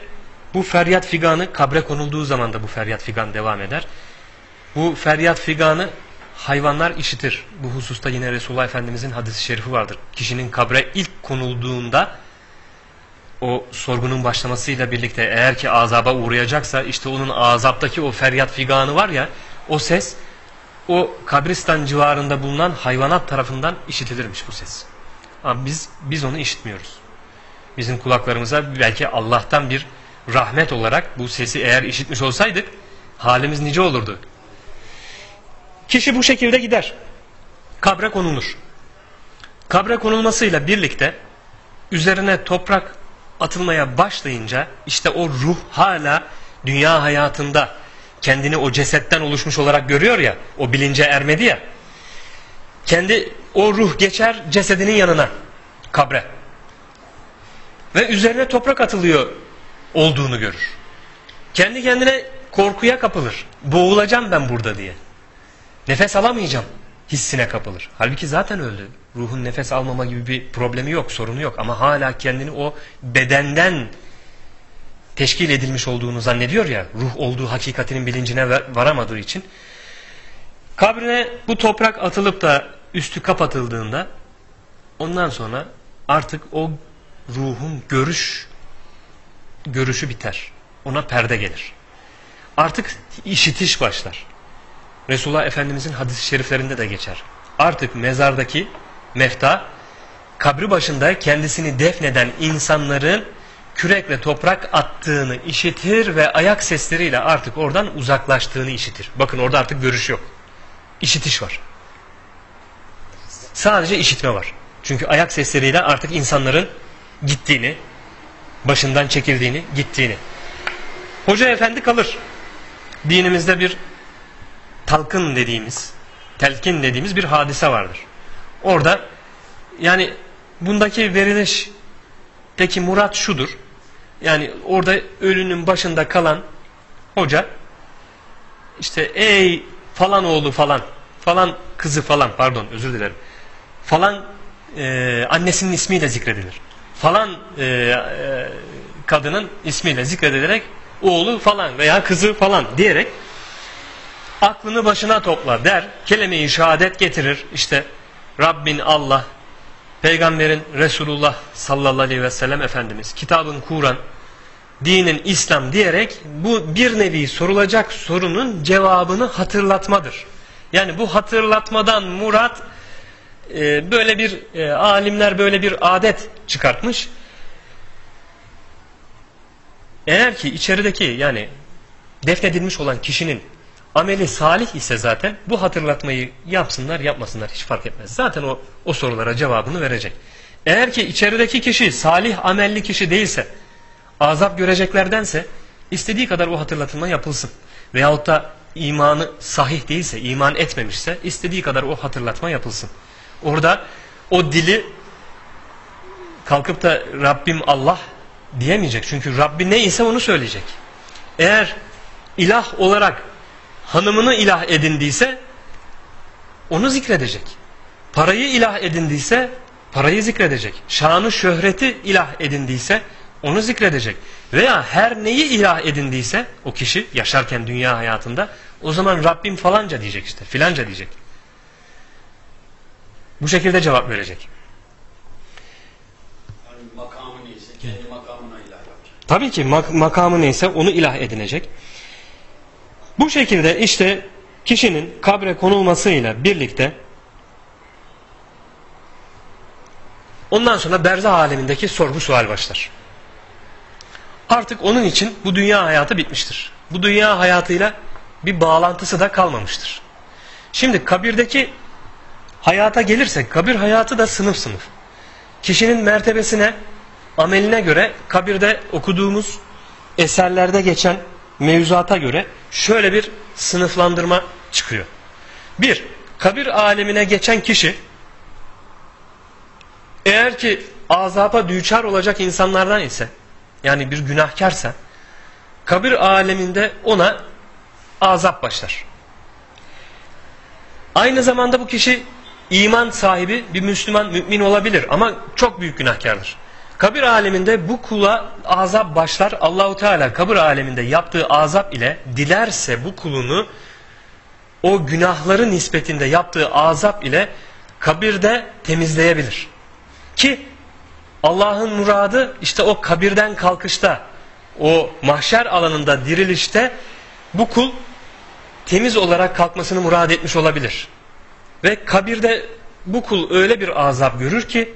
bu feryat figanı kabre konulduğu zaman da bu feryat figan devam eder. Bu feryat figanı hayvanlar işitir. Bu hususta yine Resulullah Efendimizin hadisi şerifi vardır. Kişinin kabre ilk konulduğunda o sorgunun başlamasıyla birlikte eğer ki azaba uğrayacaksa işte onun azaptaki o feryat figanı var ya o ses o kabristan civarında bulunan hayvanat tarafından işitilirmiş bu ses. Ama biz biz onu işitmiyoruz. Bizim kulaklarımıza belki Allah'tan bir rahmet olarak bu sesi eğer işitmiş olsaydık halimiz nice olurdu. Kişi bu şekilde gider. Kabre konulur. Kabre konulmasıyla birlikte üzerine toprak atılmaya başlayınca işte o ruh hala dünya hayatında kendini o cesetten oluşmuş olarak görüyor ya o bilince ermedi ya kendi o ruh geçer cesedinin yanına kabre ve üzerine toprak atılıyor olduğunu görür. Kendi kendine korkuya kapılır. Boğulacağım ben burada diye. Nefes alamayacağım hissine kapılır. Halbuki zaten öldü. Ruhun nefes almama gibi bir problemi yok, sorunu yok. Ama hala kendini o bedenden teşkil edilmiş olduğunu zannediyor ya, ruh olduğu hakikatinin bilincine varamadığı için. Kabrine bu toprak atılıp da üstü kapatıldığında ondan sonra artık o ruhun görüş görüşü biter. Ona perde gelir. Artık işitiş başlar. Resulullah Efendimizin hadis-i şeriflerinde de geçer. Artık mezardaki mefta kabri başında kendisini defneden insanların kürekle toprak attığını işitir ve ayak sesleriyle artık oradan uzaklaştığını işitir. Bakın orada artık görüş yok. İşitiş var. Sadece işitme var. Çünkü ayak sesleriyle artık insanların gittiğini, başından çekildiğini, gittiğini. Hoca efendi kalır. Dinimizde bir talkın dediğimiz, telkin dediğimiz bir hadise vardır. Orada yani bundaki verilişteki murat şudur. Yani orada ölünün başında kalan hoca işte ey falan oğlu falan falan kızı falan pardon özür dilerim falan e, annesinin ismiyle zikredilir. Falan e, e, kadının ismiyle zikredilerek oğlu falan veya kızı falan diyerek aklını başına topla der. Kelime-i şehadet getirir. İşte Rabbin Allah, Peygamberin Resulullah sallallahu aleyhi ve sellem Efendimiz, kitabın Kur'an, dinin İslam diyerek bu bir nevi sorulacak sorunun cevabını hatırlatmadır. Yani bu hatırlatmadan murat e, böyle bir e, alimler böyle bir adet çıkartmış. Eğer ki içerideki yani defnedilmiş olan kişinin ameli salih ise zaten bu hatırlatmayı yapsınlar yapmasınlar hiç fark etmez. Zaten o, o sorulara cevabını verecek. Eğer ki içerideki kişi salih amelli kişi değilse azap göreceklerdense istediği kadar o hatırlatılma yapılsın. Veyahut da imanı sahih değilse, iman etmemişse istediği kadar o hatırlatma yapılsın. Orada o dili kalkıp da Rabbim Allah diyemeyecek. Çünkü Rabbi neyse onu söyleyecek. Eğer ilah olarak hanımını ilah edindiyse onu zikredecek. Parayı ilah edindiyse parayı zikredecek. Şanı şöhreti ilah edindiyse onu zikredecek. Veya her neyi ilah edindiyse o kişi yaşarken dünya hayatında O zaman Rabbim falanca diyecek işte filanca diyecek. Bu şekilde cevap verecek. Yani makamı neyse kendi makamına ilah yapacak. Tabii ki mak- makamı neyse onu ilah edinecek. Bu şekilde işte kişinin kabre konulmasıyla birlikte ondan sonra berzah alemindeki sorgu sual başlar. Artık onun için bu dünya hayatı bitmiştir. Bu dünya hayatıyla bir bağlantısı da kalmamıştır. Şimdi kabirdeki hayata gelirsek kabir hayatı da sınıf sınıf. Kişinin mertebesine, ameline göre kabirde okuduğumuz eserlerde geçen mevzuata göre şöyle bir sınıflandırma çıkıyor. Bir, kabir alemine geçen kişi eğer ki azaba düçar olacak insanlardan ise yani bir günahkarsa kabir aleminde ona azap başlar. Aynı zamanda bu kişi iman sahibi bir Müslüman mümin olabilir ama çok büyük günahkardır. Kabir aleminde bu kula azap başlar. Allahu Teala kabir aleminde yaptığı azap ile dilerse bu kulunu o günahları nispetinde yaptığı azap ile kabirde temizleyebilir. Ki Allah'ın muradı işte o kabirden kalkışta, o mahşer alanında dirilişte bu kul temiz olarak kalkmasını murad etmiş olabilir. Ve kabirde bu kul öyle bir azap görür ki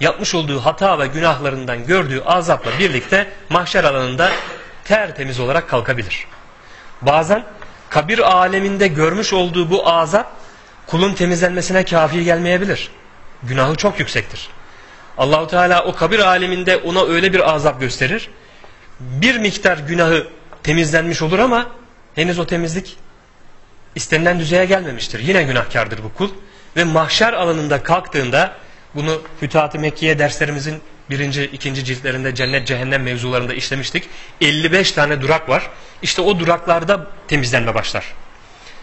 yapmış olduğu hata ve günahlarından gördüğü azapla birlikte mahşer alanında tertemiz olarak kalkabilir. Bazen kabir aleminde görmüş olduğu bu azap kulun temizlenmesine kafi gelmeyebilir. Günahı çok yüksektir. Allahu Teala o kabir aleminde ona öyle bir azap gösterir. Bir miktar günahı temizlenmiş olur ama henüz o temizlik istenilen düzeye gelmemiştir. Yine günahkardır bu kul. Ve mahşer alanında kalktığında bunu Fütuhat-ı Mekkiye derslerimizin birinci, ikinci ciltlerinde cennet cehennem mevzularında işlemiştik. 55 tane durak var. İşte o duraklarda temizlenme başlar.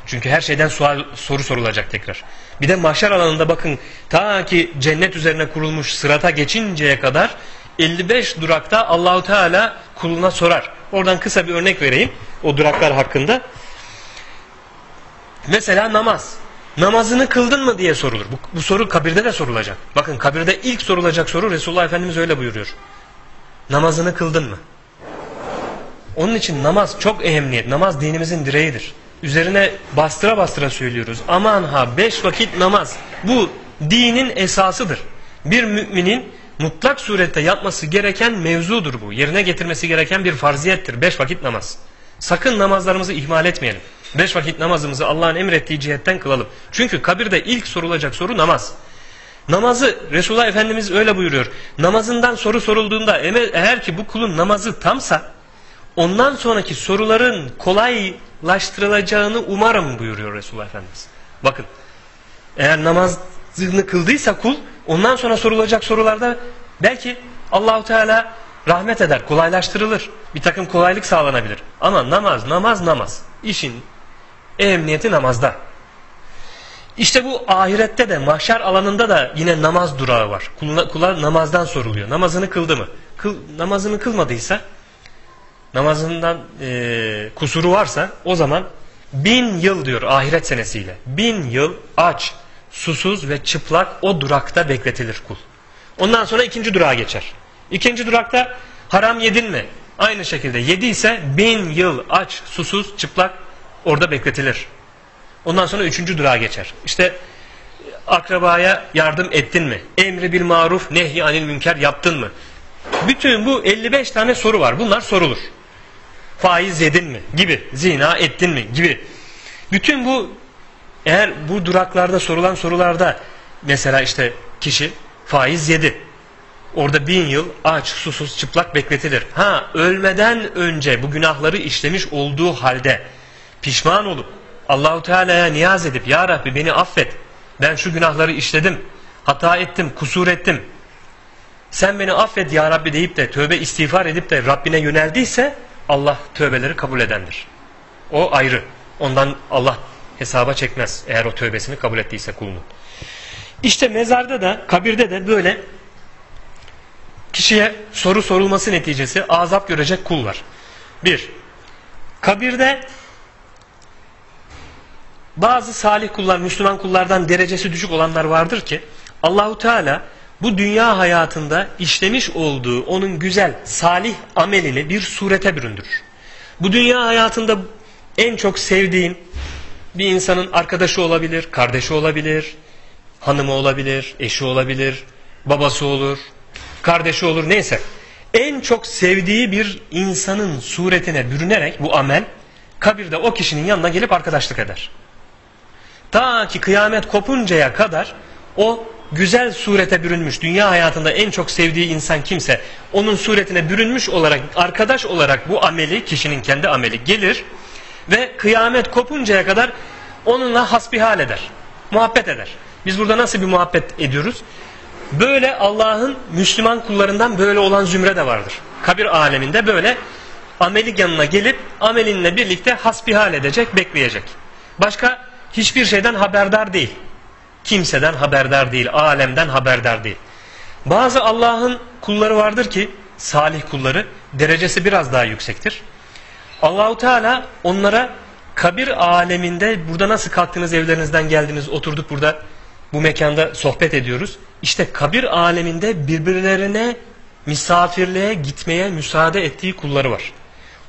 Çünkü her şeyden sual, soru sorulacak tekrar. Bir de mahşer alanında bakın ta ki cennet üzerine kurulmuş sırata geçinceye kadar 55 durakta Allahu Teala kuluna sorar. Oradan kısa bir örnek vereyim o duraklar hakkında. Mesela namaz. Namazını kıldın mı diye sorulur. Bu, bu soru kabirde de sorulacak. Bakın kabirde ilk sorulacak soru Resulullah Efendimiz öyle buyuruyor. Namazını kıldın mı? Onun için namaz çok ehemmiyet. Namaz dinimizin direğidir. Üzerine bastıra bastıra söylüyoruz. Aman ha beş vakit namaz. Bu dinin esasıdır. Bir müminin mutlak surette yapması gereken mevzudur bu. Yerine getirmesi gereken bir farziyettir. Beş vakit namaz. Sakın namazlarımızı ihmal etmeyelim. Beş vakit namazımızı Allah'ın emrettiği cihetten kılalım. Çünkü kabirde ilk sorulacak soru namaz. Namazı Resulullah Efendimiz öyle buyuruyor. Namazından soru sorulduğunda eğer ki bu kulun namazı tamsa ondan sonraki soruların kolaylaştırılacağını umarım buyuruyor Resulullah Efendimiz. Bakın eğer namazını kıldıysa kul ondan sonra sorulacak sorularda belki Allahu Teala rahmet eder, kolaylaştırılır. Bir takım kolaylık sağlanabilir. Ama namaz, namaz, namaz. İşin emniyeti namazda. İşte bu ahirette de mahşer alanında da yine namaz durağı var. Kula, namazdan soruluyor. Namazını kıldı mı? Kıl, namazını kılmadıysa namazından e, kusuru varsa o zaman bin yıl diyor ahiret senesiyle. Bin yıl aç, susuz ve çıplak o durakta bekletilir kul. Ondan sonra ikinci durağa geçer. İkinci durakta haram yedin mi? Aynı şekilde yediyse bin yıl aç, susuz, çıplak orada bekletilir. Ondan sonra üçüncü durağa geçer. İşte akrabaya yardım ettin mi? Emri bil maruf, nehy anil münker yaptın mı? Bütün bu 55 tane soru var. Bunlar sorulur. Faiz yedin mi? Gibi. Zina ettin mi? Gibi. Bütün bu eğer bu duraklarda sorulan sorularda mesela işte kişi faiz yedi. Orada bin yıl aç, susuz, çıplak bekletilir. Ha ölmeden önce bu günahları işlemiş olduğu halde pişman olup Allahu Teala'ya niyaz edip Ya Rabbi beni affet. Ben şu günahları işledim. Hata ettim, kusur ettim. Sen beni affet Ya Rabbi deyip de tövbe istiğfar edip de Rabbine yöneldiyse Allah tövbeleri kabul edendir. O ayrı. Ondan Allah hesaba çekmez eğer o tövbesini kabul ettiyse kulunun. İşte mezarda da kabirde de böyle kişiye soru sorulması neticesi azap görecek kul var. Bir, kabirde bazı salih kullar, Müslüman kullardan derecesi düşük olanlar vardır ki Allahu Teala bu dünya hayatında işlemiş olduğu onun güzel, salih amelini bir surete büründürür. Bu dünya hayatında en çok sevdiğin bir insanın arkadaşı olabilir, kardeşi olabilir, hanımı olabilir, eşi olabilir, babası olur, kardeşi olur neyse. En çok sevdiği bir insanın suretine bürünerek bu amel kabirde o kişinin yanına gelip arkadaşlık eder. Ta ki kıyamet kopuncaya kadar o güzel surete bürünmüş, dünya hayatında en çok sevdiği insan kimse onun suretine bürünmüş olarak, arkadaş olarak bu ameli, kişinin kendi ameli gelir ve kıyamet kopuncaya kadar onunla hasbihal eder, muhabbet eder. Biz burada nasıl bir muhabbet ediyoruz? Böyle Allah'ın Müslüman kullarından böyle olan zümre de vardır. Kabir aleminde böyle ameli yanına gelip amelinle birlikte hasbihal edecek, bekleyecek. Başka hiçbir şeyden haberdar değil. Kimseden haberdar değil, alemden haberdar değil. Bazı Allah'ın kulları vardır ki, salih kulları, derecesi biraz daha yüksektir. Allahu Teala onlara kabir aleminde burada nasıl kalktınız evlerinizden geldiniz oturduk burada bu mekanda sohbet ediyoruz. İşte kabir aleminde birbirlerine misafirliğe gitmeye müsaade ettiği kulları var.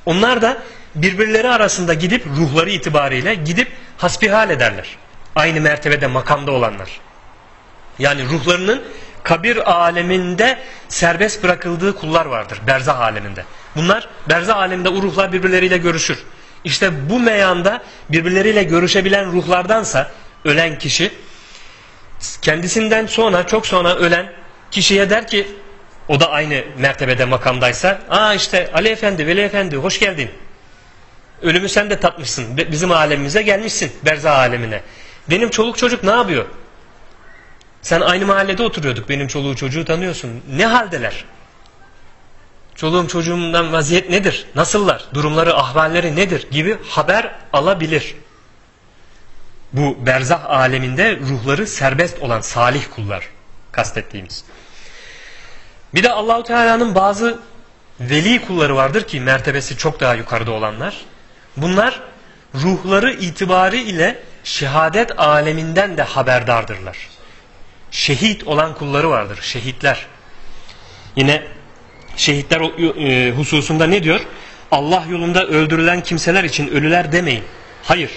Onlar da birbirleri arasında gidip ruhları itibariyle gidip hasbihal ederler. Aynı mertebede makamda olanlar. Yani ruhlarının kabir aleminde serbest bırakıldığı kullar vardır. Berzah aleminde. Bunlar berzah aleminde o ruhlar birbirleriyle görüşür. İşte bu meyanda birbirleriyle görüşebilen ruhlardansa ölen kişi kendisinden sonra çok sonra ölen kişiye der ki o da aynı mertebede makamdaysa aa işte Ali Efendi, Veli Efendi hoş geldin. Ölümü sen de tatmışsın. Bizim alemimize gelmişsin. Berzah alemine. Benim çoluk çocuk ne yapıyor? Sen aynı mahallede oturuyorduk. Benim çoluğu çocuğu tanıyorsun. Ne haldeler? Çoluğum çocuğumdan vaziyet nedir? Nasıllar? Durumları, ahvalleri nedir? Gibi haber alabilir. Bu berzah aleminde ruhları serbest olan salih kullar kastettiğimiz. Bir de Allahu Teala'nın bazı veli kulları vardır ki mertebesi çok daha yukarıda olanlar. Bunlar ruhları itibarı ile şehadet aleminden de haberdardırlar. Şehit olan kulları vardır, şehitler. Yine şehitler e, hususunda ne diyor? Allah yolunda öldürülen kimseler için ölüler demeyin. Hayır.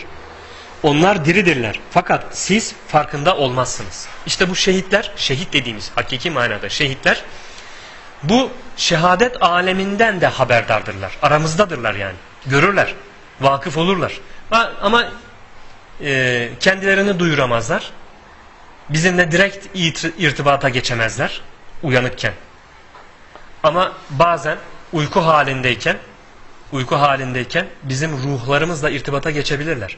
Onlar diridirler. Fakat siz farkında olmazsınız. İşte bu şehitler, şehit dediğimiz hakiki manada şehitler bu şehadet aleminden de haberdardırlar. Aramızdadırlar yani. Görürler. Vakıf olurlar. Ama e, kendilerini duyuramazlar. Bizimle direkt irtibata geçemezler. Uyanıkken. Ama bazen uyku halindeyken uyku halindeyken bizim ruhlarımızla irtibata geçebilirler.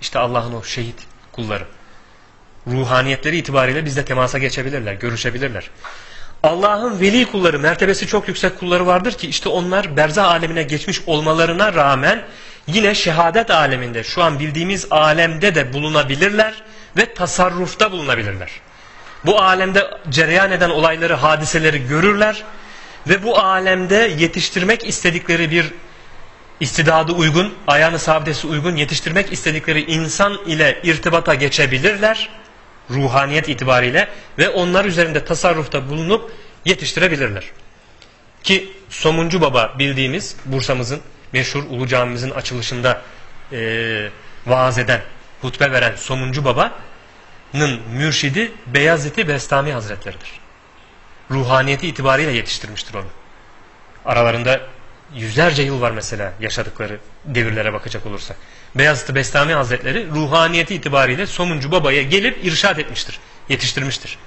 İşte Allah'ın o şehit kulları. Ruhaniyetleri itibariyle bizle temasa geçebilirler, görüşebilirler. Allah'ın veli kulları, mertebesi çok yüksek kulları vardır ki işte onlar berzah alemine geçmiş olmalarına rağmen yine şehadet aleminde, şu an bildiğimiz alemde de bulunabilirler ve tasarrufta bulunabilirler. Bu alemde cereyan eden olayları, hadiseleri görürler ve bu alemde yetiştirmek istedikleri bir istidadı uygun, ayağını sabitesi uygun yetiştirmek istedikleri insan ile irtibata geçebilirler ruhaniyet itibariyle ve onlar üzerinde tasarrufta bulunup yetiştirebilirler. Ki Somuncu Baba bildiğimiz Bursa'mızın meşhur Ulu Camimizin açılışında e, vaaz eden, hutbe veren Somuncu Baba'nın mürşidi Beyazıt-ı Bestami Hazretleridir. Ruhaniyeti itibariyle yetiştirmiştir onu. Aralarında yüzlerce yıl var mesela yaşadıkları devirlere bakacak olursak. Beyazıt Bestami Hazretleri ruhaniyeti itibariyle Somuncu Baba'ya gelip irşad etmiştir, yetiştirmiştir.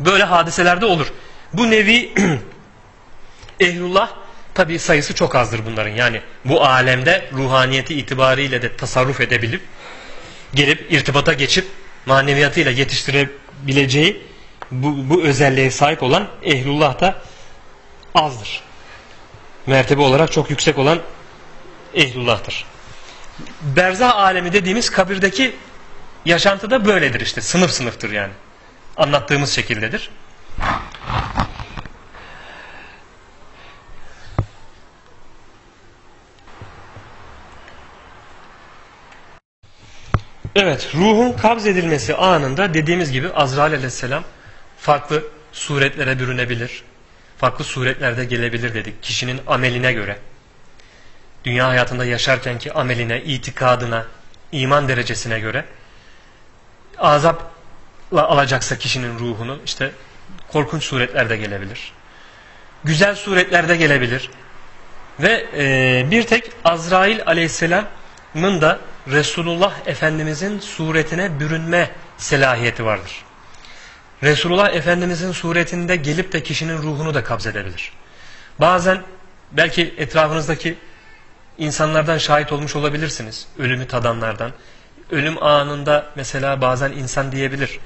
Böyle hadiselerde olur. Bu nevi ehlullah tabi sayısı çok azdır bunların. Yani bu alemde ruhaniyeti itibariyle de tasarruf edebilip gelip irtibata geçip maneviyatıyla yetiştirebileceği bu, bu özelliğe sahip olan ehlullah da azdır. Mertebe olarak çok yüksek olan ehlullah'tır. Berzah alemi dediğimiz kabirdeki yaşantı da böyledir işte. Sınıf sınıftır yani. Anlattığımız şekildedir. Evet, ruhun kabz edilmesi anında dediğimiz gibi Azrail aleyhisselam farklı suretlere bürünebilir. Farklı suretlerde gelebilir dedik kişinin ameline göre. Dünya hayatında yaşarkenki ameline, itikadına, iman derecesine göre azapla alacaksa kişinin ruhunu işte korkunç suretlerde gelebilir. Güzel suretlerde gelebilir. Ve e, bir tek Azrail aleyhisselamın da Resulullah Efendimizin suretine bürünme selahiyeti vardır. Resulullah Efendimizin suretinde gelip de kişinin ruhunu da kabzedebilir. Bazen belki etrafınızdaki insanlardan şahit olmuş olabilirsiniz. Ölümü tadanlardan. Ölüm anında mesela bazen insan diyebilir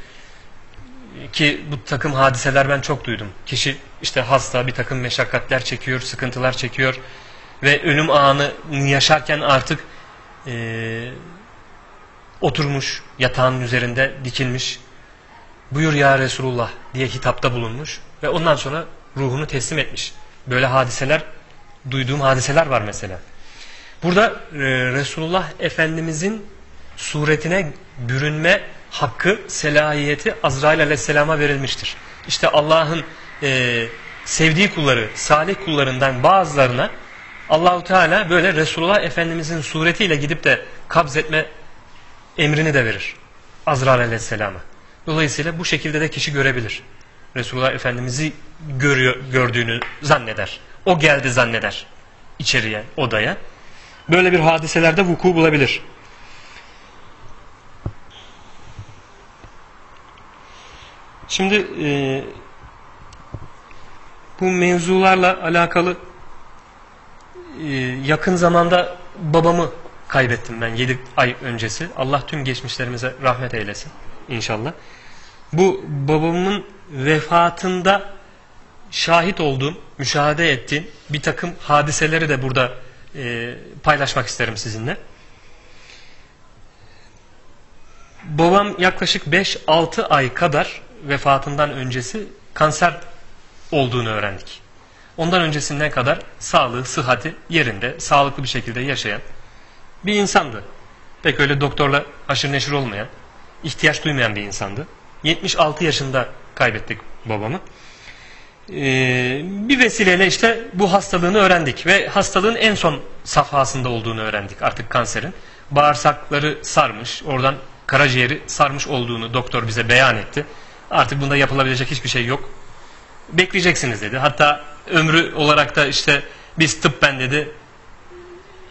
ki bu takım hadiseler ben çok duydum. Kişi işte hasta bir takım meşakkatler çekiyor, sıkıntılar çekiyor ve ölüm anı yaşarken artık e, oturmuş yatağın üzerinde dikilmiş buyur ya Resulullah diye hitapta bulunmuş ve ondan sonra ruhunu teslim etmiş. Böyle hadiseler duyduğum hadiseler var mesela. Burada e, Resulullah Efendimizin suretine bürünme hakkı, selahiyeti Azrail aleyhisselama verilmiştir. İşte Allah'ın e, sevdiği kulları, salih kullarından bazılarına Allahu Teala böyle Resulullah Efendimizin suretiyle gidip de kabz etme emrini de verir. Azrail aleyhisselama. Dolayısıyla bu şekilde de kişi görebilir. Resulullah Efendimiz'i görüyor, gördüğünü zanneder. O geldi zanneder içeriye, odaya. Böyle bir hadiselerde vuku bulabilir. Şimdi e, bu mevzularla alakalı e, yakın zamanda babamı kaybettim ben 7 ay öncesi. Allah tüm geçmişlerimize rahmet eylesin inşallah. Bu babamın vefatında şahit olduğum, müşahede ettiğim bir takım hadiseleri de burada e, paylaşmak isterim sizinle. Babam yaklaşık 5-6 ay kadar vefatından öncesi kanser olduğunu öğrendik. Ondan öncesinden kadar sağlığı, sıhhati yerinde, sağlıklı bir şekilde yaşayan bir insandı. Pek öyle doktorla haşır neşir olmayan, ihtiyaç duymayan bir insandı. 76 yaşında kaybettik babamı. Ee, bir vesileyle işte bu hastalığını öğrendik ve hastalığın en son safhasında olduğunu öğrendik artık kanserin. Bağırsakları sarmış, oradan karaciğeri sarmış olduğunu doktor bize beyan etti. Artık bunda yapılabilecek hiçbir şey yok. Bekleyeceksiniz dedi. Hatta ömrü olarak da işte biz tıbben dedi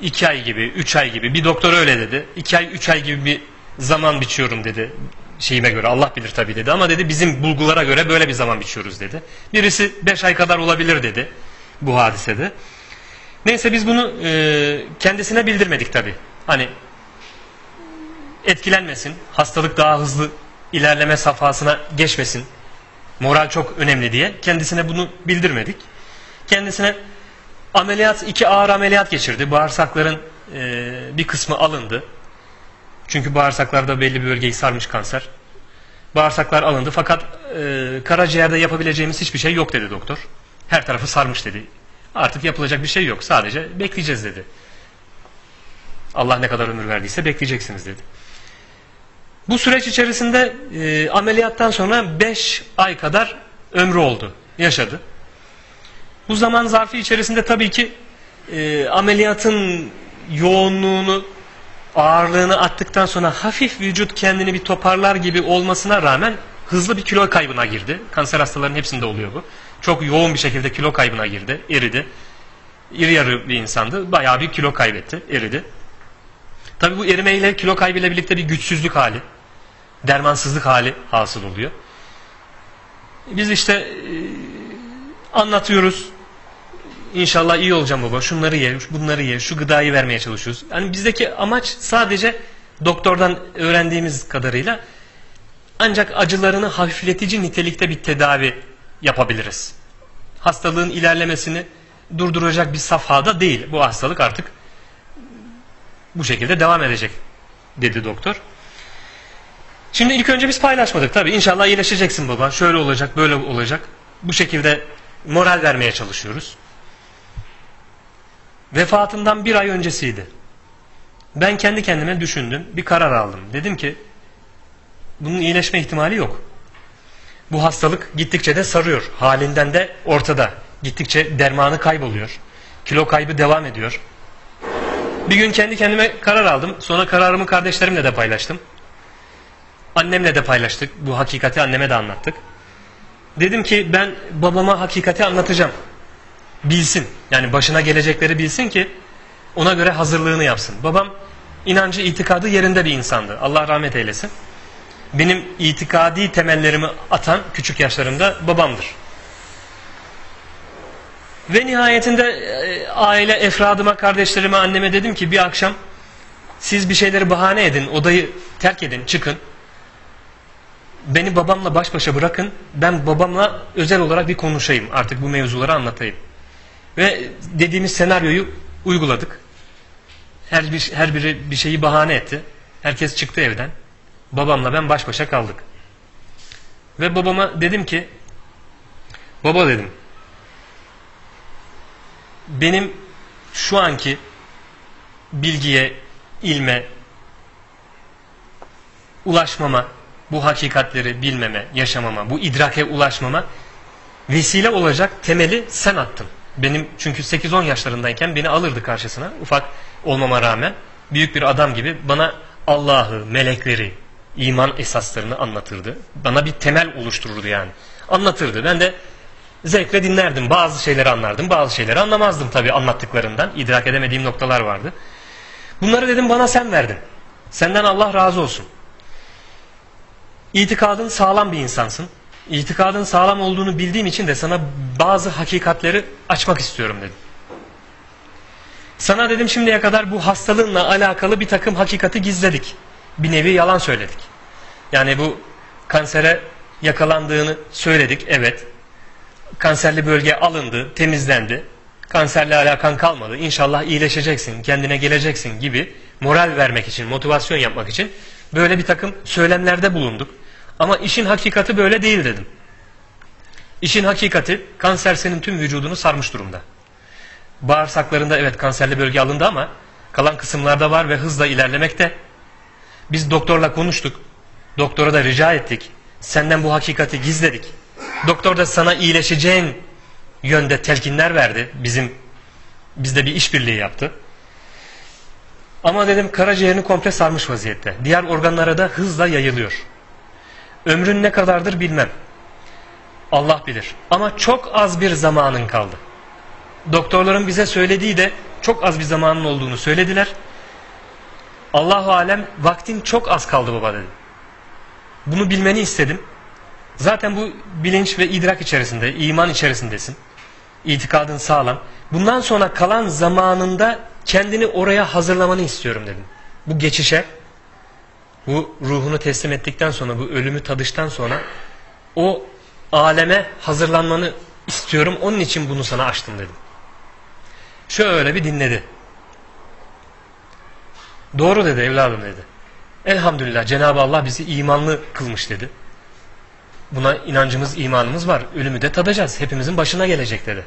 iki ay gibi, üç ay gibi bir doktor öyle dedi. iki ay, üç ay gibi bir zaman biçiyorum dedi şeyime göre Allah bilir tabii dedi ama dedi bizim bulgulara göre böyle bir zaman biçiyoruz dedi. Birisi beş ay kadar olabilir dedi bu hadisede. Neyse biz bunu e, kendisine bildirmedik tabii. Hani etkilenmesin, hastalık daha hızlı ilerleme safhasına geçmesin. Moral çok önemli diye kendisine bunu bildirmedik. Kendisine ameliyat, iki ağır ameliyat geçirdi. Bağırsakların e, bir kısmı alındı. Çünkü bağırsaklarda belli bir bölgeyi sarmış kanser. Bağırsaklar alındı fakat e, karaciğerde yapabileceğimiz hiçbir şey yok dedi doktor. Her tarafı sarmış dedi. Artık yapılacak bir şey yok. Sadece bekleyeceğiz dedi. Allah ne kadar ömür verdiyse bekleyeceksiniz dedi. Bu süreç içerisinde e, ameliyattan sonra 5 ay kadar ömrü oldu. Yaşadı. Bu zaman zarfı içerisinde tabii ki e, ameliyatın yoğunluğunu, ağırlığını attıktan sonra hafif vücut kendini bir toparlar gibi olmasına rağmen hızlı bir kilo kaybına girdi. Kanser hastalarının hepsinde oluyor bu. Çok yoğun bir şekilde kilo kaybına girdi, eridi. İri yarı bir insandı. Bayağı bir kilo kaybetti, eridi. Tabii bu erimeyle kilo kaybıyla birlikte bir güçsüzlük hali, dermansızlık hali hasıl oluyor. Biz işte e, anlatıyoruz. İnşallah iyi olacağım baba. Şunları ye, bunları ye, şu gıdayı vermeye çalışıyoruz. Yani bizdeki amaç sadece doktordan öğrendiğimiz kadarıyla ancak acılarını hafifletici nitelikte bir tedavi yapabiliriz. Hastalığın ilerlemesini durduracak bir safhada değil. Bu hastalık artık bu şekilde devam edecek dedi doktor. Şimdi ilk önce biz paylaşmadık tabii. İnşallah iyileşeceksin baba. Şöyle olacak, böyle olacak. Bu şekilde moral vermeye çalışıyoruz. Vefatından bir ay öncesiydi. Ben kendi kendime düşündüm. Bir karar aldım. Dedim ki bunun iyileşme ihtimali yok. Bu hastalık gittikçe de sarıyor. Halinden de ortada. Gittikçe dermanı kayboluyor. Kilo kaybı devam ediyor. Bir gün kendi kendime karar aldım. Sonra kararımı kardeşlerimle de paylaştım. Annemle de paylaştık. Bu hakikati anneme de anlattık. Dedim ki ben babama hakikati anlatacağım. Bilsin. Yani başına gelecekleri bilsin ki ona göre hazırlığını yapsın. Babam inancı, itikadı yerinde bir insandı. Allah rahmet eylesin. Benim itikadi temellerimi atan küçük yaşlarımda babamdır. Ve nihayetinde e, aile efradıma, kardeşlerime, anneme dedim ki bir akşam siz bir şeyleri bahane edin, odayı terk edin, çıkın. Beni babamla baş başa bırakın. Ben babamla özel olarak bir konuşayım. Artık bu mevzuları anlatayım. Ve dediğimiz senaryoyu uyguladık. Her, bir, her biri bir şeyi bahane etti. Herkes çıktı evden. Babamla ben baş başa kaldık. Ve babama dedim ki baba dedim benim şu anki bilgiye, ilme ulaşmama, bu hakikatleri bilmeme, yaşamama, bu idrake ulaşmama vesile olacak temeli sen attın. Benim çünkü 8-10 yaşlarındayken beni alırdı karşısına ufak olmama rağmen büyük bir adam gibi bana Allah'ı, melekleri, iman esaslarını anlatırdı. Bana bir temel oluştururdu yani. Anlatırdı. Ben de zevkle dinlerdim. Bazı şeyleri anlardım, bazı şeyleri anlamazdım tabii anlattıklarından. İdrak edemediğim noktalar vardı. Bunları dedim bana sen verdin. Senden Allah razı olsun. İtikadın sağlam bir insansın. İtikadın sağlam olduğunu bildiğim için de sana bazı hakikatleri açmak istiyorum dedim. Sana dedim şimdiye kadar bu hastalığınla alakalı bir takım hakikati gizledik. Bir nevi yalan söyledik. Yani bu kansere yakalandığını söyledik evet. Kanserli bölge alındı, temizlendi. Kanserle alakan kalmadı. İnşallah iyileşeceksin, kendine geleceksin gibi moral vermek için, motivasyon yapmak için böyle bir takım söylemlerde bulunduk. Ama işin hakikati böyle değil dedim. İşin hakikati kanser senin tüm vücudunu sarmış durumda. Bağırsaklarında evet kanserli bölge alındı ama kalan kısımlarda var ve hızla ilerlemekte. Biz doktorla konuştuk. Doktora da rica ettik. Senden bu hakikati gizledik. Doktor da sana iyileşeceğin yönde telkinler verdi. Bizim bizde bir işbirliği yaptı. Ama dedim karaciğerini komple sarmış vaziyette. Diğer organlara da hızla yayılıyor. Ömrün ne kadardır bilmem. Allah bilir. Ama çok az bir zamanın kaldı. Doktorların bize söylediği de çok az bir zamanın olduğunu söylediler. Allahu alem vaktin çok az kaldı baba dedi. Bunu bilmeni istedim. Zaten bu bilinç ve idrak içerisinde, iman içerisindesin. İtikadın sağlam. Bundan sonra kalan zamanında kendini oraya hazırlamanı istiyorum dedim. Bu geçişe, bu ruhunu teslim ettikten sonra, bu ölümü tadıştan sonra o aleme hazırlanmanı istiyorum. Onun için bunu sana açtım dedim. Şöyle bir dinledi. Doğru dedi evladım dedi. Elhamdülillah Cenab-ı Allah bizi imanlı kılmış dedi. Buna inancımız, imanımız var. Ölümü de tadacağız. Hepimizin başına gelecek dedi.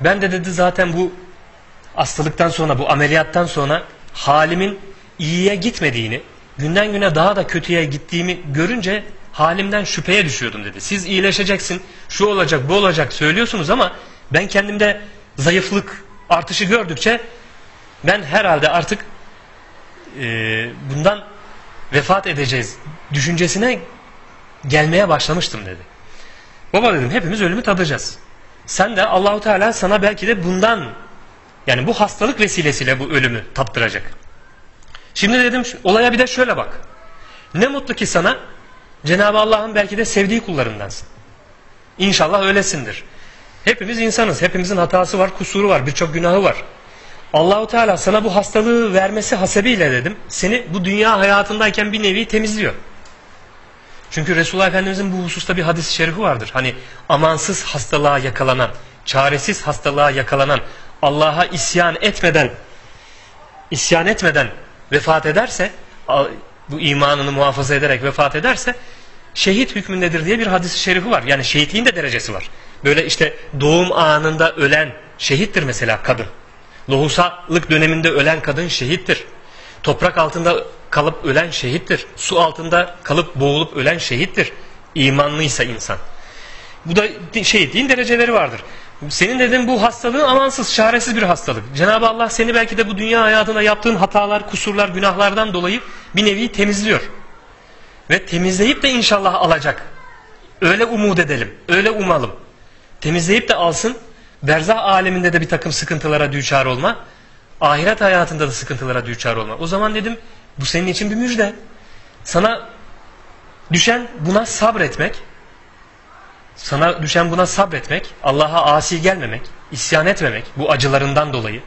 Ben de dedi zaten bu hastalıktan sonra, bu ameliyattan sonra halimin iyiye gitmediğini, günden güne daha da kötüye gittiğimi görünce halimden şüpheye düşüyordum dedi. Siz iyileşeceksin, şu olacak, bu olacak söylüyorsunuz ama ben kendimde zayıflık artışı gördükçe ben herhalde artık e, bundan vefat edeceğiz düşüncesine gelmeye başlamıştım dedi. Baba dedim hepimiz ölümü tadacağız. Sen de Allahu Teala sana belki de bundan yani bu hastalık vesilesiyle bu ölümü tattıracak. Şimdi dedim olaya bir de şöyle bak. Ne mutlu ki sana Cenab-ı Allah'ın belki de sevdiği kullarındansın. İnşallah öylesindir. Hepimiz insanız. Hepimizin hatası var, kusuru var, birçok günahı var. Allahu Teala sana bu hastalığı vermesi hasebiyle dedim. Seni bu dünya hayatındayken bir nevi temizliyor. Çünkü Resulullah Efendimizin bu hususta bir hadis-i şerifi vardır. Hani amansız hastalığa yakalanan, çaresiz hastalığa yakalanan, Allah'a isyan etmeden isyan etmeden vefat ederse bu imanını muhafaza ederek vefat ederse şehit hükmündedir diye bir hadis-i şerifi var. Yani şehitliğin de derecesi var. Böyle işte doğum anında ölen şehittir mesela kadın. Lohusalık döneminde ölen kadın şehittir. Toprak altında kalıp ölen şehittir. Su altında kalıp boğulup ölen şehittir. İmanlıysa insan. Bu da şehitliğin dereceleri vardır. Senin dediğin bu hastalığın amansız, çaresiz bir hastalık. Cenab-ı Allah seni belki de bu dünya hayatında yaptığın hatalar, kusurlar, günahlardan dolayı bir nevi temizliyor. Ve temizleyip de inşallah alacak. Öyle umut edelim, öyle umalım. Temizleyip de alsın, berzah aleminde de bir takım sıkıntılara düçar olma, ahiret hayatında da sıkıntılara düçar olma. O zaman dedim, bu senin için bir müjde. Sana düşen buna sabretmek, sana düşen buna sabretmek, Allah'a asi gelmemek, isyan etmemek bu acılarından dolayı,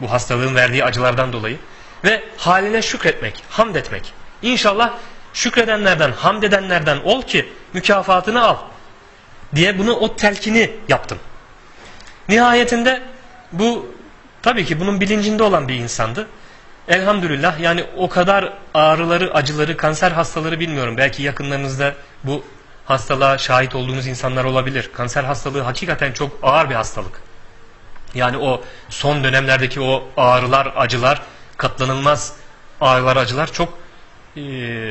bu hastalığın verdiği acılardan dolayı ve haline şükretmek, hamd etmek. İnşallah şükredenlerden, hamd edenlerden ol ki mükafatını al diye bunu o telkini yaptım. Nihayetinde bu tabii ki bunun bilincinde olan bir insandı. Elhamdülillah yani o kadar ağrıları, acıları, kanser hastaları bilmiyorum. Belki yakınlarınızda bu hastalığa şahit olduğunuz insanlar olabilir. Kanser hastalığı hakikaten çok ağır bir hastalık. Yani o son dönemlerdeki o ağrılar, acılar, katlanılmaz ağrılar, acılar çok e,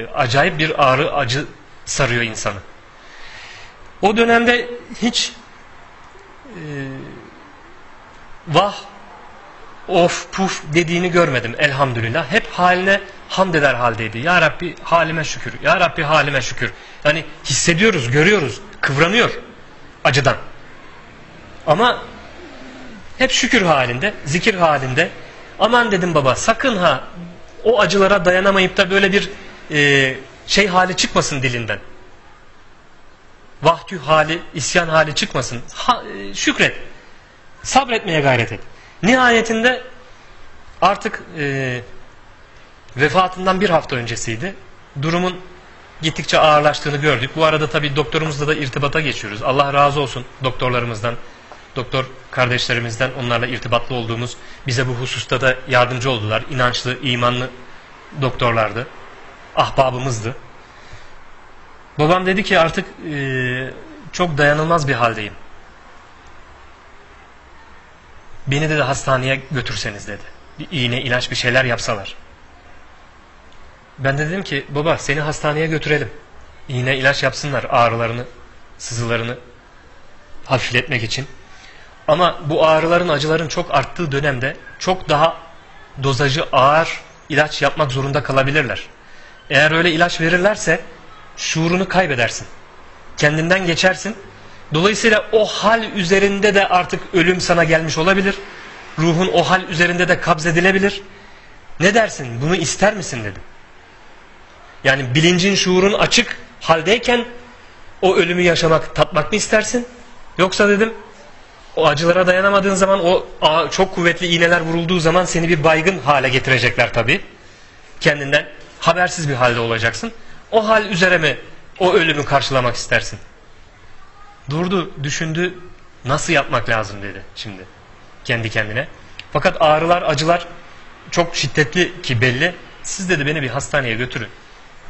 acayip bir ağrı, acı sarıyor insanı. O dönemde hiç e, vah, of, puf dediğini görmedim elhamdülillah. Hep haline hamd eder haldeydi. Ya Rabbi halime şükür, Ya Rabbi halime şükür. Yani hissediyoruz, görüyoruz, kıvranıyor acıdan. Ama hep şükür halinde, zikir halinde. Aman dedim baba sakın ha o acılara dayanamayıp da böyle bir e, şey hali çıkmasın dilinden. Vahdü hali, isyan hali çıkmasın. Ha, e, şükret. Sabretmeye gayret et. Nihayetinde artık e, vefatından bir hafta öncesiydi. Durumun gittikçe ağırlaştığını gördük. Bu arada tabii doktorumuzla da irtibata geçiyoruz. Allah razı olsun doktorlarımızdan, doktor kardeşlerimizden onlarla irtibatlı olduğumuz bize bu hususta da yardımcı oldular. İnançlı, imanlı doktorlardı. Ahbabımızdı. Babam dedi ki artık e, çok dayanılmaz bir haldeyim. Beni de, de hastaneye götürseniz dedi. Bir iğne, ilaç bir şeyler yapsalar. Ben de dedim ki baba seni hastaneye götürelim. İğne, ilaç yapsınlar ağrılarını, sızılarını hafifletmek için. Ama bu ağrıların, acıların çok arttığı dönemde çok daha dozajı ağır ilaç yapmak zorunda kalabilirler. Eğer öyle ilaç verirlerse şuurunu kaybedersin. Kendinden geçersin. Dolayısıyla o hal üzerinde de artık ölüm sana gelmiş olabilir. Ruhun o hal üzerinde de kabzedilebilir. Ne dersin? Bunu ister misin dedim. Yani bilincin, şuurun açık haldeyken o ölümü yaşamak, tatmak mı istersin? Yoksa dedim o acılara dayanamadığın zaman o çok kuvvetli iğneler vurulduğu zaman seni bir baygın hale getirecekler tabii. Kendinden habersiz bir halde olacaksın. O hal üzere mi o ölümü karşılamak istersin? Durdu, düşündü, nasıl yapmak lazım dedi şimdi kendi kendine. Fakat ağrılar, acılar çok şiddetli ki belli. Siz dedi beni bir hastaneye götürün.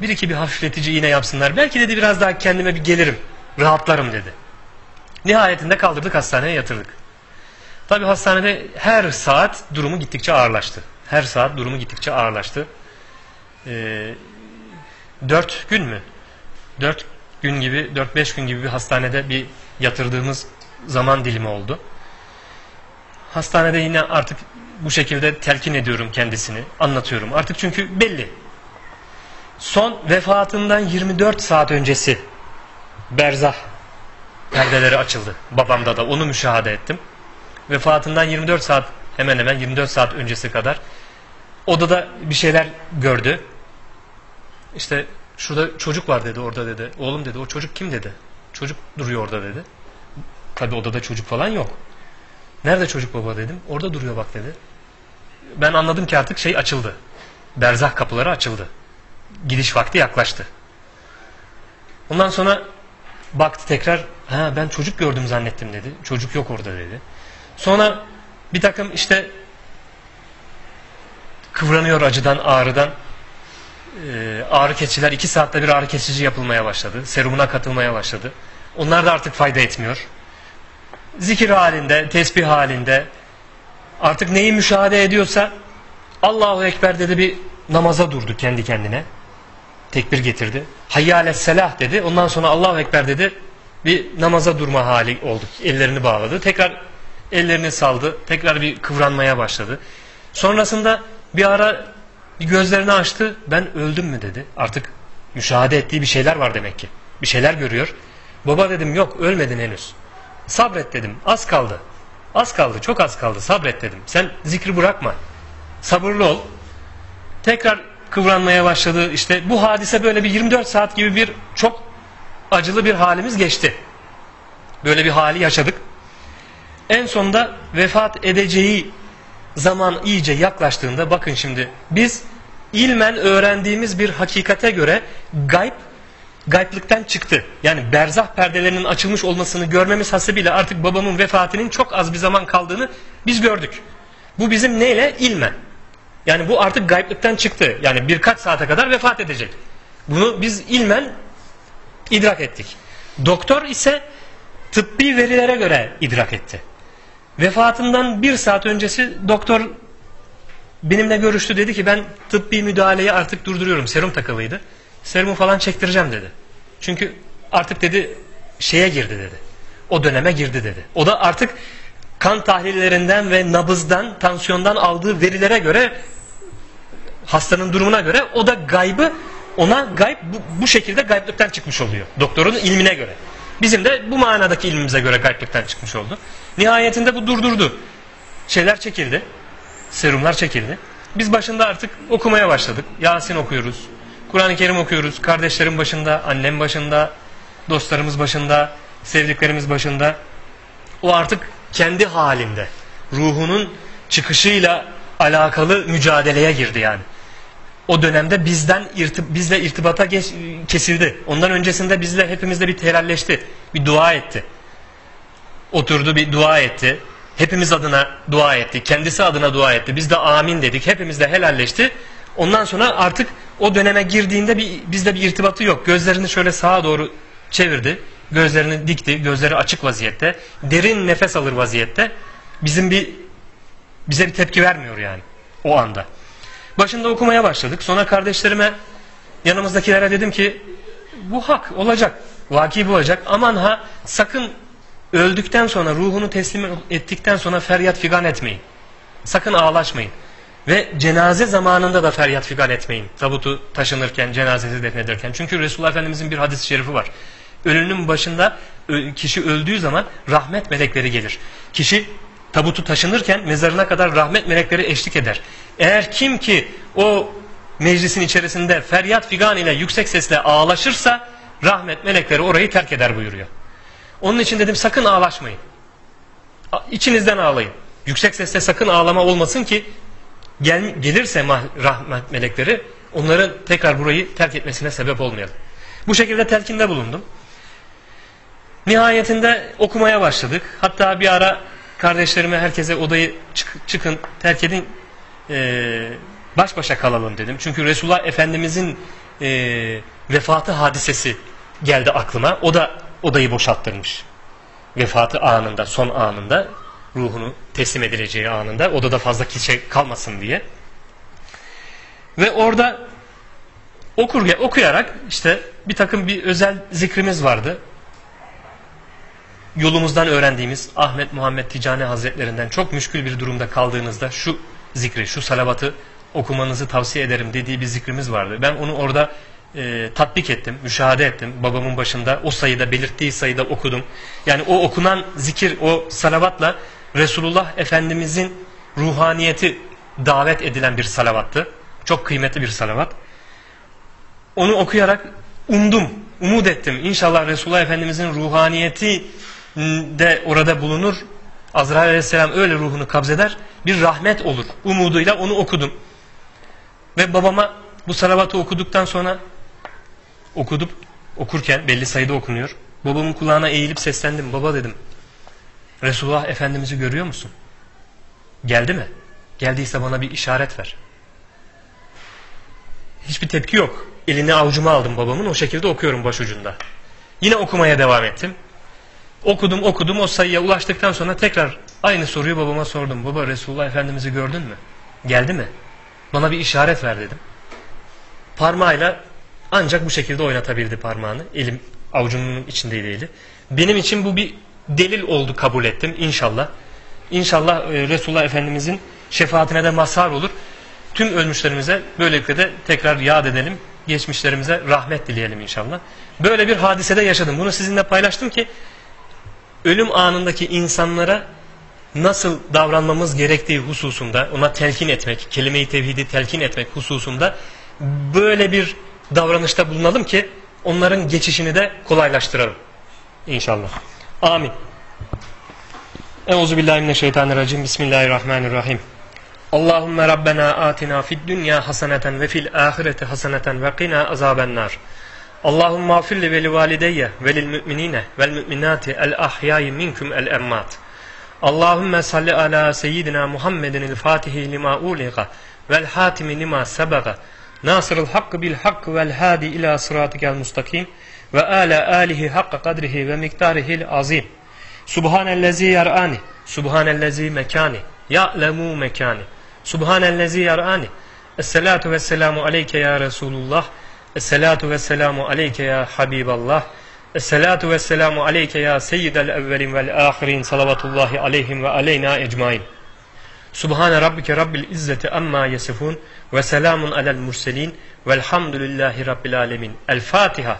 Bir iki bir hafifletici iğne yapsınlar. Belki dedi biraz daha kendime bir gelirim, rahatlarım dedi. Nihayetinde kaldırdık hastaneye yatırdık. Tabi hastanede her saat durumu gittikçe ağırlaştı. Her saat durumu gittikçe ağırlaştı. Ee, dört gün mü? Dört gün gibi, dört beş gün gibi bir hastanede bir yatırdığımız zaman dilimi oldu. Hastanede yine artık bu şekilde telkin ediyorum kendisini, anlatıyorum. Artık çünkü belli. Son vefatından 24 saat öncesi berzah perdeleri açıldı. Babamda da onu müşahede ettim. Vefatından 24 saat hemen hemen 24 saat öncesi kadar odada bir şeyler gördü. İşte şurada çocuk var dedi orada dedi. Oğlum dedi o çocuk kim dedi. Çocuk duruyor orada dedi. Tabi odada çocuk falan yok. Nerede çocuk baba dedim. Orada duruyor bak dedi. Ben anladım ki artık şey açıldı. Berzah kapıları açıldı. Gidiş vakti yaklaştı. Ondan sonra baktı tekrar. Ha ben çocuk gördüm zannettim dedi. Çocuk yok orada dedi. Sonra bir takım işte kıvranıyor acıdan, ağrıdan. Ee, ağrı kesiciler iki saatte bir ağrı kesici yapılmaya başladı. Serumuna katılmaya başladı. Onlar da artık fayda etmiyor. Zikir halinde, tesbih halinde artık neyi müşahede ediyorsa Allahu Ekber dedi bir namaza durdu kendi kendine. Tekbir getirdi. Hayyâle selah dedi. Ondan sonra Allahu Ekber dedi. Bir namaza durma hali oldu. Ellerini bağladı. Tekrar ellerini saldı. Tekrar bir kıvranmaya başladı. Sonrasında bir ara bir gözlerini açtı. Ben öldüm mü dedi. Artık müşahede ettiği bir şeyler var demek ki. Bir şeyler görüyor. Baba dedim yok ölmedin henüz. Sabret dedim. Az kaldı. Az kaldı. Çok az kaldı. Sabret dedim. Sen zikri bırakma. Sabırlı ol. Tekrar kıvranmaya başladı. İşte bu hadise böyle bir 24 saat gibi bir çok acılı bir halimiz geçti. Böyle bir hali yaşadık. En sonunda vefat edeceği zaman iyice yaklaştığında bakın şimdi biz ilmen öğrendiğimiz bir hakikate göre gayb gayplıktan çıktı. Yani berzah perdelerinin açılmış olmasını görmemiz hasebiyle artık babamın vefatının çok az bir zaman kaldığını biz gördük. Bu bizim neyle? İlmen. Yani bu artık gayplıktan çıktı. Yani birkaç saate kadar vefat edecek. Bunu biz ilmen idrak ettik. Doktor ise tıbbi verilere göre idrak etti. Vefatından bir saat öncesi doktor benimle görüştü dedi ki ben tıbbi müdahaleyi artık durduruyorum. Serum takılıydı. Serumu falan çektireceğim dedi. Çünkü artık dedi şeye girdi dedi. O döneme girdi dedi. O da artık kan tahlillerinden ve nabızdan, tansiyondan aldığı verilere göre hastanın durumuna göre o da gaybı ona gayb bu, bu şekilde gayblıktan çıkmış oluyor. Doktorun ilmine göre. Bizim de bu manadaki ilmimize göre gayblıktan çıkmış oldu. Nihayetinde bu durdurdu. Şeyler çekildi. Serumlar çekildi. Biz başında artık okumaya başladık. Yasin okuyoruz. Kur'an-ı Kerim okuyoruz. Kardeşlerim başında, annem başında, dostlarımız başında, sevdiklerimiz başında. O artık kendi halinde. Ruhunun çıkışıyla alakalı mücadeleye girdi yani. O dönemde bizden irti, bizle irtibata geç, kesildi. Ondan öncesinde bizle hepimizle bir telalleşti. Bir dua etti. Oturdu bir dua etti. Hepimiz adına dua etti. Kendisi adına dua etti. Biz de amin dedik. Hepimiz de helalleşti. Ondan sonra artık o döneme girdiğinde bir, bizde bir irtibatı yok. Gözlerini şöyle sağa doğru çevirdi. Gözlerini dikti. Gözleri açık vaziyette. Derin nefes alır vaziyette. Bizim bir bize bir tepki vermiyor yani o anda. Başında okumaya başladık. Sonra kardeşlerime yanımızdakilere dedim ki bu hak olacak. Vaki bu olacak. Aman ha sakın öldükten sonra ruhunu teslim ettikten sonra feryat figan etmeyin. Sakın ağlaşmayın. Ve cenaze zamanında da feryat figan etmeyin. Tabutu taşınırken, cenazesi defnedilirken. Çünkü Resulullah Efendimizin bir hadis-i şerifi var. Ölünün başında kişi öldüğü zaman rahmet melekleri gelir. Kişi tabutu taşınırken mezarına kadar rahmet melekleri eşlik eder. Eğer kim ki o meclisin içerisinde feryat figan ile yüksek sesle ağlaşırsa rahmet melekleri orayı terk eder buyuruyor. Onun için dedim sakın ağlaşmayın. İçinizden ağlayın. Yüksek sesle sakın ağlama olmasın ki gel, gelirse rahmet melekleri onların tekrar burayı terk etmesine sebep olmayalım. Bu şekilde telkinde bulundum. Nihayetinde okumaya başladık. Hatta bir ara kardeşlerime herkese odayı çık, çıkın terk edin e, baş başa kalalım dedim. Çünkü Resulullah Efendimizin e, vefatı hadisesi geldi aklıma. O da odayı boşalttırmış. Vefatı anında, son anında ruhunu teslim edileceği anında odada fazla kişi kalmasın diye. Ve orada okur, okuyarak işte bir takım bir özel zikrimiz vardı. Yolumuzdan öğrendiğimiz Ahmet Muhammed Ticani Hazretlerinden çok müşkül bir durumda kaldığınızda şu zikri, şu salavatı okumanızı tavsiye ederim dediği bir zikrimiz vardı. Ben onu orada e, tatbik ettim, müşahede ettim. Babamın başında o sayıda belirttiği sayıda okudum. Yani o okunan zikir, o salavatla Resulullah Efendimizin ruhaniyeti davet edilen bir salavattı. Çok kıymetli bir salavat. Onu okuyarak umdum, umut ettim. İnşallah Resulullah Efendimizin ruhaniyeti de orada bulunur. Azrail Aleyhisselam öyle ruhunu kabzeder. Bir rahmet olur. Umuduyla onu okudum. Ve babama bu salavatı okuduktan sonra okudup okurken belli sayıda okunuyor. Babamın kulağına eğilip seslendim. Baba dedim. Resulullah Efendimiz'i görüyor musun? Geldi mi? Geldiyse bana bir işaret ver. Hiçbir tepki yok. Elini avucuma aldım babamın. O şekilde okuyorum başucunda. Yine okumaya devam ettim. Okudum okudum o sayıya ulaştıktan sonra tekrar aynı soruyu babama sordum. Baba Resulullah Efendimiz'i gördün mü? Geldi mi? Bana bir işaret ver dedim. parmağıyla ancak bu şekilde oynatabildi parmağını. Elim avucunun içindeydi eli. Benim için bu bir delil oldu kabul ettim inşallah. İnşallah e, Resulullah Efendimizin şefaatine de mazhar olur. Tüm ölmüşlerimize böylelikle de tekrar yad edelim. Geçmişlerimize rahmet dileyelim inşallah. Böyle bir hadisede yaşadım. Bunu sizinle paylaştım ki ölüm anındaki insanlara nasıl davranmamız gerektiği hususunda ona telkin etmek, kelime-i tevhidi telkin etmek hususunda böyle bir davranışta bulunalım ki onların geçişini de kolaylaştıralım. İnşallah. Amin. Euzubillahimineşşeytanirracim. Bismillahirrahmanirrahim. Allahümme Rabbena atina fid dünya haseneten ve fil ahireti haseneten ve qina azabennar. Allahümme afirli ve li valideyye ve lil müminine vel müminati el ahyayi minkum el emmat. Allahümme salli ala seyyidina Muhammedin el fatihi lima uliga vel hatimi lima sebaga. Nasırıl hakkı bil hakkı vel hadi ila sıratikel mustakim ve ala alihi hakka kadrihi ve miktarihil azim. Subhanellezi yar'ani, subhanellezi mekani, ya'lemu mekani. Subhanellezi yar'ani. Esselatu vesselamu aleyke ya Resulullah. الصلاة والسلام عليك يا حبيب الله. الصلاة والسلام عليك يا سيد الأولين والآخرين. صلوات الله عليهم وعلينا أجمعين. سبحان ربك رب العزة أما يصفون وسلام على المرسلين والحمد لله رب العالمين. الفاتحة.